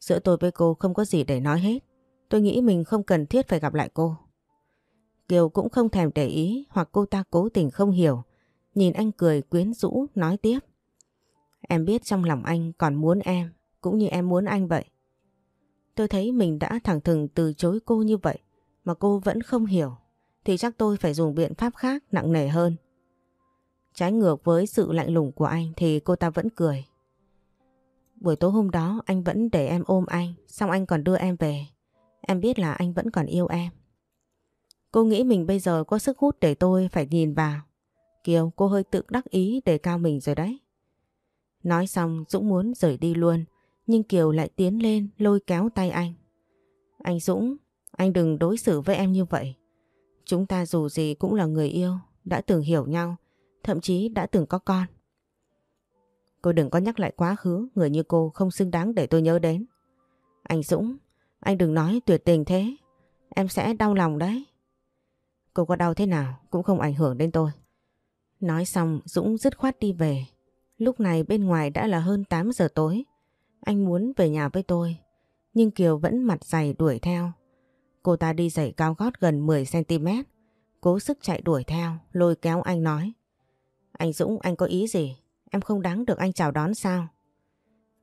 Giữa tôi với cô không có gì để nói hết. Tôi nghĩ mình không cần thiết phải gặp lại cô. Kiều cũng không thèm để ý, hoặc cô ta cố tình không hiểu. Nhìn anh cười quyến rũ, nói tiếp. Em biết trong lòng anh còn muốn em, cũng như em muốn anh vậy. Tôi thấy mình đã thẳng thừng từ chối cô như vậy, mà cô vẫn không hiểu, thì chắc tôi phải dùng biện pháp khác nặng nề hơn. Trái ngược với sự lạnh lùng của anh thì cô ta vẫn cười. Buổi tối hôm đó anh vẫn để em ôm anh, xong anh còn đưa em về. Em biết là anh vẫn còn yêu em. Cô nghĩ mình bây giờ có sức hút để tôi phải nhìn vào. Kiều cô hơi tự đắc ý để cao mình rồi đấy. Nói xong Dũng muốn rời đi luôn. Nhưng Kiều lại tiến lên lôi kéo tay anh. Anh Dũng, anh đừng đối xử với em như vậy. Chúng ta dù gì cũng là người yêu, đã từng hiểu nhau, thậm chí đã từng có con. Cô đừng có nhắc lại quá khứ, người như cô không xứng đáng để tôi nhớ đến. Anh Dũng, anh đừng nói tuyệt tình thế, em sẽ đau lòng đấy. Cô có đau thế nào cũng không ảnh hưởng đến tôi. Nói xong Dũng dứt khoát đi về. Lúc này bên ngoài đã là hơn 8 giờ tối. Anh muốn về nhà với tôi, nhưng Kiều vẫn mặt dày đuổi theo. Cô ta đi giày cao gót gần 10cm, cố sức chạy đuổi theo, lôi kéo anh nói. Anh Dũng, anh có ý gì? Em không đáng được anh chào đón sao?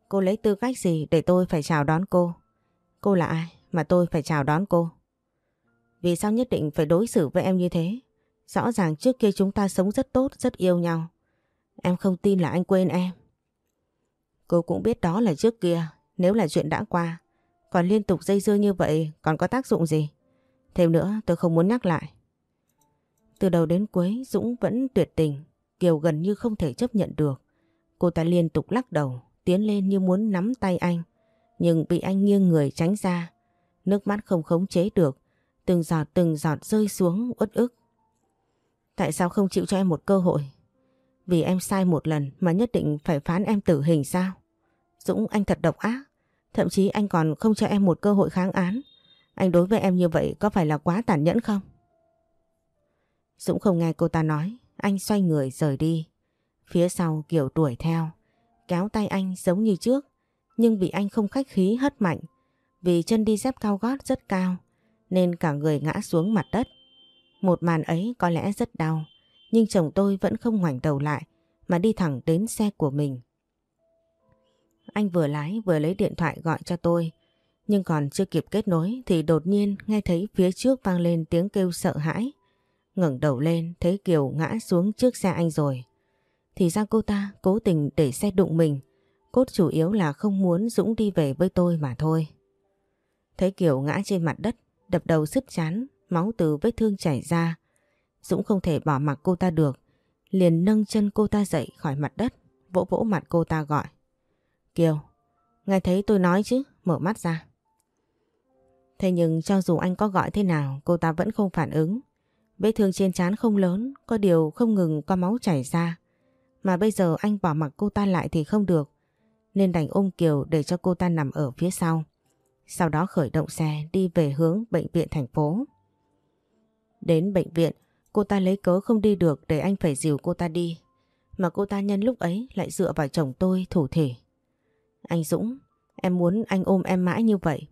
Cô lấy tư cách gì để tôi phải chào đón cô? Cô là ai mà tôi phải chào đón cô? Vì sao nhất định phải đối xử với em như thế? Rõ ràng trước kia chúng ta sống rất tốt, rất yêu nhau. Em không tin là anh quên em. Cô cũng biết đó là trước kia, nếu là chuyện đã qua. Còn liên tục dây dưa như vậy còn có tác dụng gì? Thêm nữa tôi không muốn nhắc lại. Từ đầu đến cuối Dũng vẫn tuyệt tình, Kiều gần như không thể chấp nhận được. Cô ta liên tục lắc đầu, tiến lên như muốn nắm tay anh, nhưng bị anh nghiêng người tránh ra. Nước mắt không khống chế được, từng giọt từng giọt rơi xuống uất ức. Tại sao không chịu cho em một cơ hội? Vì em sai một lần mà nhất định phải phán em tử hình sao? Dũng anh thật độc ác. Thậm chí anh còn không cho em một cơ hội kháng án. Anh đối với em như vậy có phải là quá tàn nhẫn không? Dũng không nghe cô ta nói. Anh xoay người rời đi. Phía sau Kiều đuổi theo. Kéo tay anh giống như trước. Nhưng vì anh không khách khí hất mạnh. Vì chân đi dép cao gót rất cao. Nên cả người ngã xuống mặt đất. Một màn ấy có lẽ rất đau. Nhưng chồng tôi vẫn không ngoảnh đầu lại. Mà đi thẳng đến xe của mình. Anh vừa lái vừa lấy điện thoại gọi cho tôi. Nhưng còn chưa kịp kết nối thì đột nhiên nghe thấy phía trước vang lên tiếng kêu sợ hãi. ngẩng đầu lên thấy Kiều ngã xuống trước xe anh rồi. Thì ra cô ta cố tình để xe đụng mình. Cốt chủ yếu là không muốn Dũng đi về với tôi mà thôi. Thấy Kiều ngã trên mặt đất, đập đầu sứt chán, máu từ vết thương chảy ra. Dũng không thể bỏ mặc cô ta được. Liền nâng chân cô ta dậy khỏi mặt đất, vỗ vỗ mặt cô ta gọi. Kiều, nghe thấy tôi nói chứ, mở mắt ra. Thế nhưng cho dù anh có gọi thế nào, cô ta vẫn không phản ứng. Vết thương trên trán không lớn, có điều không ngừng có máu chảy ra. Mà bây giờ anh bỏ mặc cô ta lại thì không được, nên đành ôm Kiều để cho cô ta nằm ở phía sau. Sau đó khởi động xe đi về hướng bệnh viện thành phố. Đến bệnh viện, cô ta lấy cớ không đi được để anh phải dìu cô ta đi. Mà cô ta nhân lúc ấy lại dựa vào chồng tôi thủ thể. Anh Dũng, em muốn anh ôm em mãi như vậy.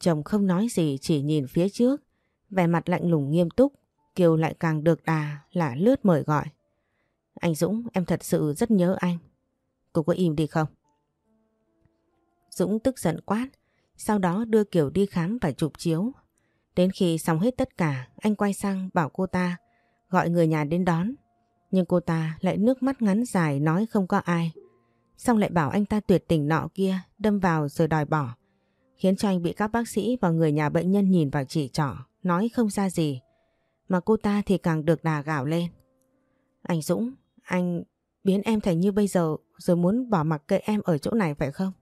Chồng không nói gì chỉ nhìn phía trước, vẻ mặt lạnh lùng nghiêm túc, Kiều lại càng được đà là lướt mời gọi. Anh Dũng, em thật sự rất nhớ anh. Cô có im đi không? Dũng tức giận quát, sau đó đưa Kiều đi khám và chụp chiếu. Đến khi xong hết tất cả, anh quay sang bảo cô ta gọi người nhà đến đón. Nhưng cô ta lại nước mắt ngắn dài nói không có ai. Xong lại bảo anh ta tuyệt tình nọ kia đâm vào rồi đòi bỏ. Khiến cho anh bị các bác sĩ và người nhà bệnh nhân nhìn vào chỉ trỏ, nói không ra gì. Mà cô ta thì càng được đà gạo lên. Anh Dũng, anh biến em thành như bây giờ rồi muốn bỏ mặc kệ em ở chỗ này phải không?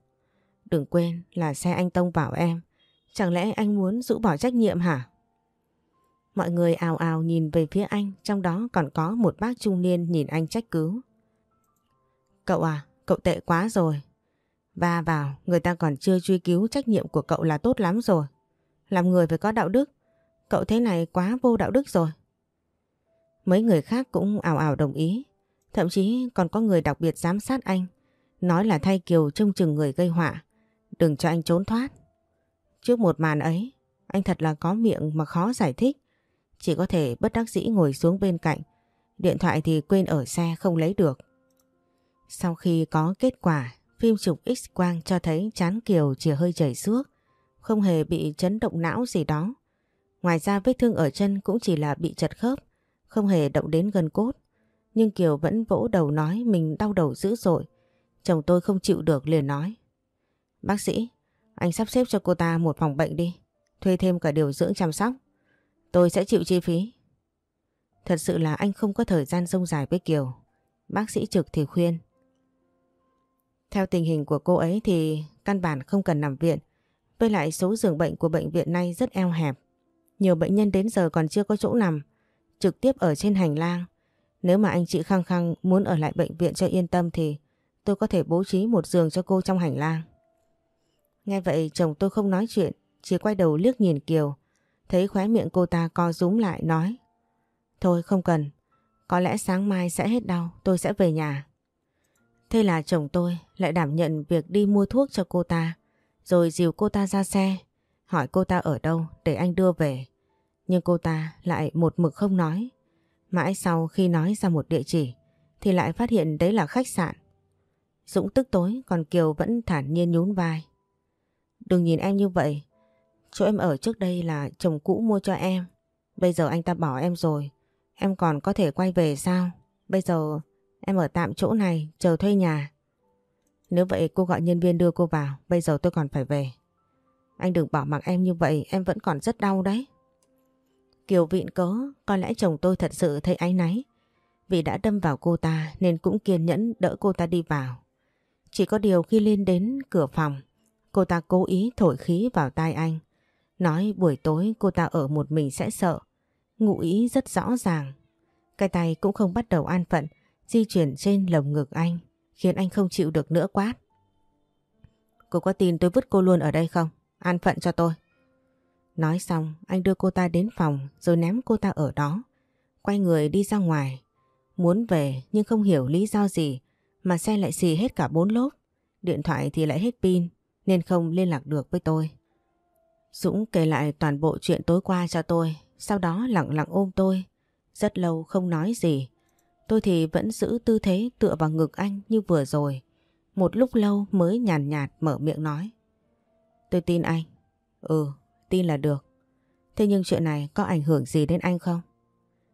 Đừng quên là xe anh tông vào em. Chẳng lẽ anh muốn rũ bỏ trách nhiệm hả? Mọi người ào ào nhìn về phía anh, trong đó còn có một bác trung niên nhìn anh trách cứ. Cậu à, cậu tệ quá rồi. Va vào, người ta còn chưa truy cứu trách nhiệm của cậu là tốt lắm rồi. Làm người phải có đạo đức. Cậu thế này quá vô đạo đức rồi. Mấy người khác cũng ảo ảo đồng ý. Thậm chí còn có người đặc biệt giám sát anh. Nói là thay Kiều trông chừng người gây họa. Đừng cho anh trốn thoát. Trước một màn ấy, anh thật là có miệng mà khó giải thích. Chỉ có thể bất đắc dĩ ngồi xuống bên cạnh. Điện thoại thì quên ở xe không lấy được. Sau khi có kết quả, phim chụp x-quang cho thấy chán Kiều chỉ hơi chảy xước, không hề bị chấn động não gì đó. Ngoài ra vết thương ở chân cũng chỉ là bị chật khớp, không hề động đến gần cốt. Nhưng Kiều vẫn vỗ đầu nói mình đau đầu dữ dội. Chồng tôi không chịu được liền nói. Bác sĩ, anh sắp xếp cho cô ta một phòng bệnh đi, thuê thêm cả điều dưỡng chăm sóc. Tôi sẽ chịu chi phí. Thật sự là anh không có thời gian rông dài với Kiều. Bác sĩ trực thì khuyên. Theo tình hình của cô ấy thì căn bản không cần nằm viện. Với lại số giường bệnh của bệnh viện này rất eo hẹp. Nhiều bệnh nhân đến giờ còn chưa có chỗ nằm. Trực tiếp ở trên hành lang. Nếu mà anh chị khăng khăng muốn ở lại bệnh viện cho yên tâm thì tôi có thể bố trí một giường cho cô trong hành lang. Nghe vậy chồng tôi không nói chuyện, chỉ quay đầu liếc nhìn Kiều. Thấy khóe miệng cô ta co rúm lại nói. Thôi không cần, có lẽ sáng mai sẽ hết đau, tôi sẽ về nhà. Thế là chồng tôi lại đảm nhận việc đi mua thuốc cho cô ta, rồi dìu cô ta ra xe, hỏi cô ta ở đâu để anh đưa về. Nhưng cô ta lại một mực không nói. Mãi sau khi nói ra một địa chỉ, thì lại phát hiện đấy là khách sạn. Dũng tức tối còn Kiều vẫn thản nhiên nhún vai. Đừng nhìn em như vậy. Chỗ em ở trước đây là chồng cũ mua cho em. Bây giờ anh ta bỏ em rồi. Em còn có thể quay về sao? Bây giờ em ở tạm chỗ này chờ thuê nhà. Nếu vậy cô gọi nhân viên đưa cô vào. Bây giờ tôi còn phải về. Anh đừng bỏ mặc em như vậy. Em vẫn còn rất đau đấy. Kiều vịn cớ. Có lẽ chồng tôi thật sự thấy áy náy. Vì đã đâm vào cô ta nên cũng kiên nhẫn đỡ cô ta đi vào. Chỉ có điều khi lên đến cửa phòng Cô ta cố ý thổi khí vào tai anh. Nói buổi tối cô ta ở một mình sẽ sợ. Ngụ ý rất rõ ràng. Cái tay cũng không bắt đầu an phận. di chuyển trên lồng ngực anh, khiến anh không chịu được nữa quát. Cô có tin tôi vứt cô luôn ở đây không? An phận cho tôi. Nói xong, anh đưa cô ta đến phòng rồi ném cô ta ở đó. Quay người đi ra ngoài. Muốn về nhưng không hiểu lý do gì mà xe lại xì hết cả bốn lốp. Điện thoại thì lại hết pin nên không liên lạc được với tôi. Dũng kể lại toàn bộ chuyện tối qua cho tôi, sau đó lặng lặng ôm tôi. Rất lâu không nói gì. Tôi thì vẫn giữ tư thế tựa vào ngực anh như vừa rồi. Một lúc lâu mới nhàn nhạt, nhạt mở miệng nói. Tôi tin anh. Ừ, tin là được. Thế nhưng chuyện này có ảnh hưởng gì đến anh không?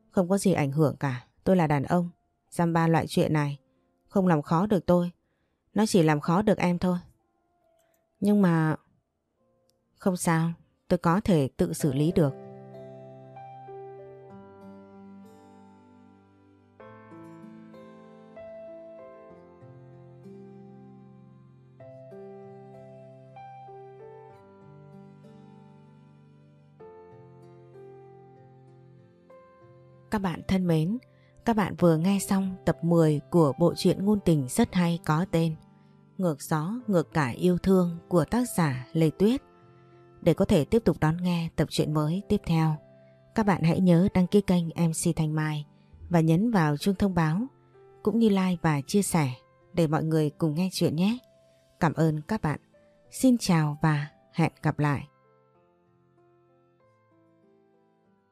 Không có gì ảnh hưởng cả. Tôi là đàn ông. giam ba loại chuyện này. Không làm khó được tôi. Nó chỉ làm khó được em thôi. Nhưng mà... Không sao. Tôi có thể tự xử lý được. Các bạn thân mến, các bạn vừa nghe xong tập 10 của bộ truyện ngôn tình rất hay có tên Ngược gió ngược cả yêu thương của tác giả Lê Tuyết. Để có thể tiếp tục đón nghe tập truyện mới tiếp theo, các bạn hãy nhớ đăng ký kênh MC Thanh Mai và nhấn vào chuông thông báo cũng như like và chia sẻ để mọi người cùng nghe chuyện nhé. Cảm ơn các bạn. Xin chào và hẹn gặp lại.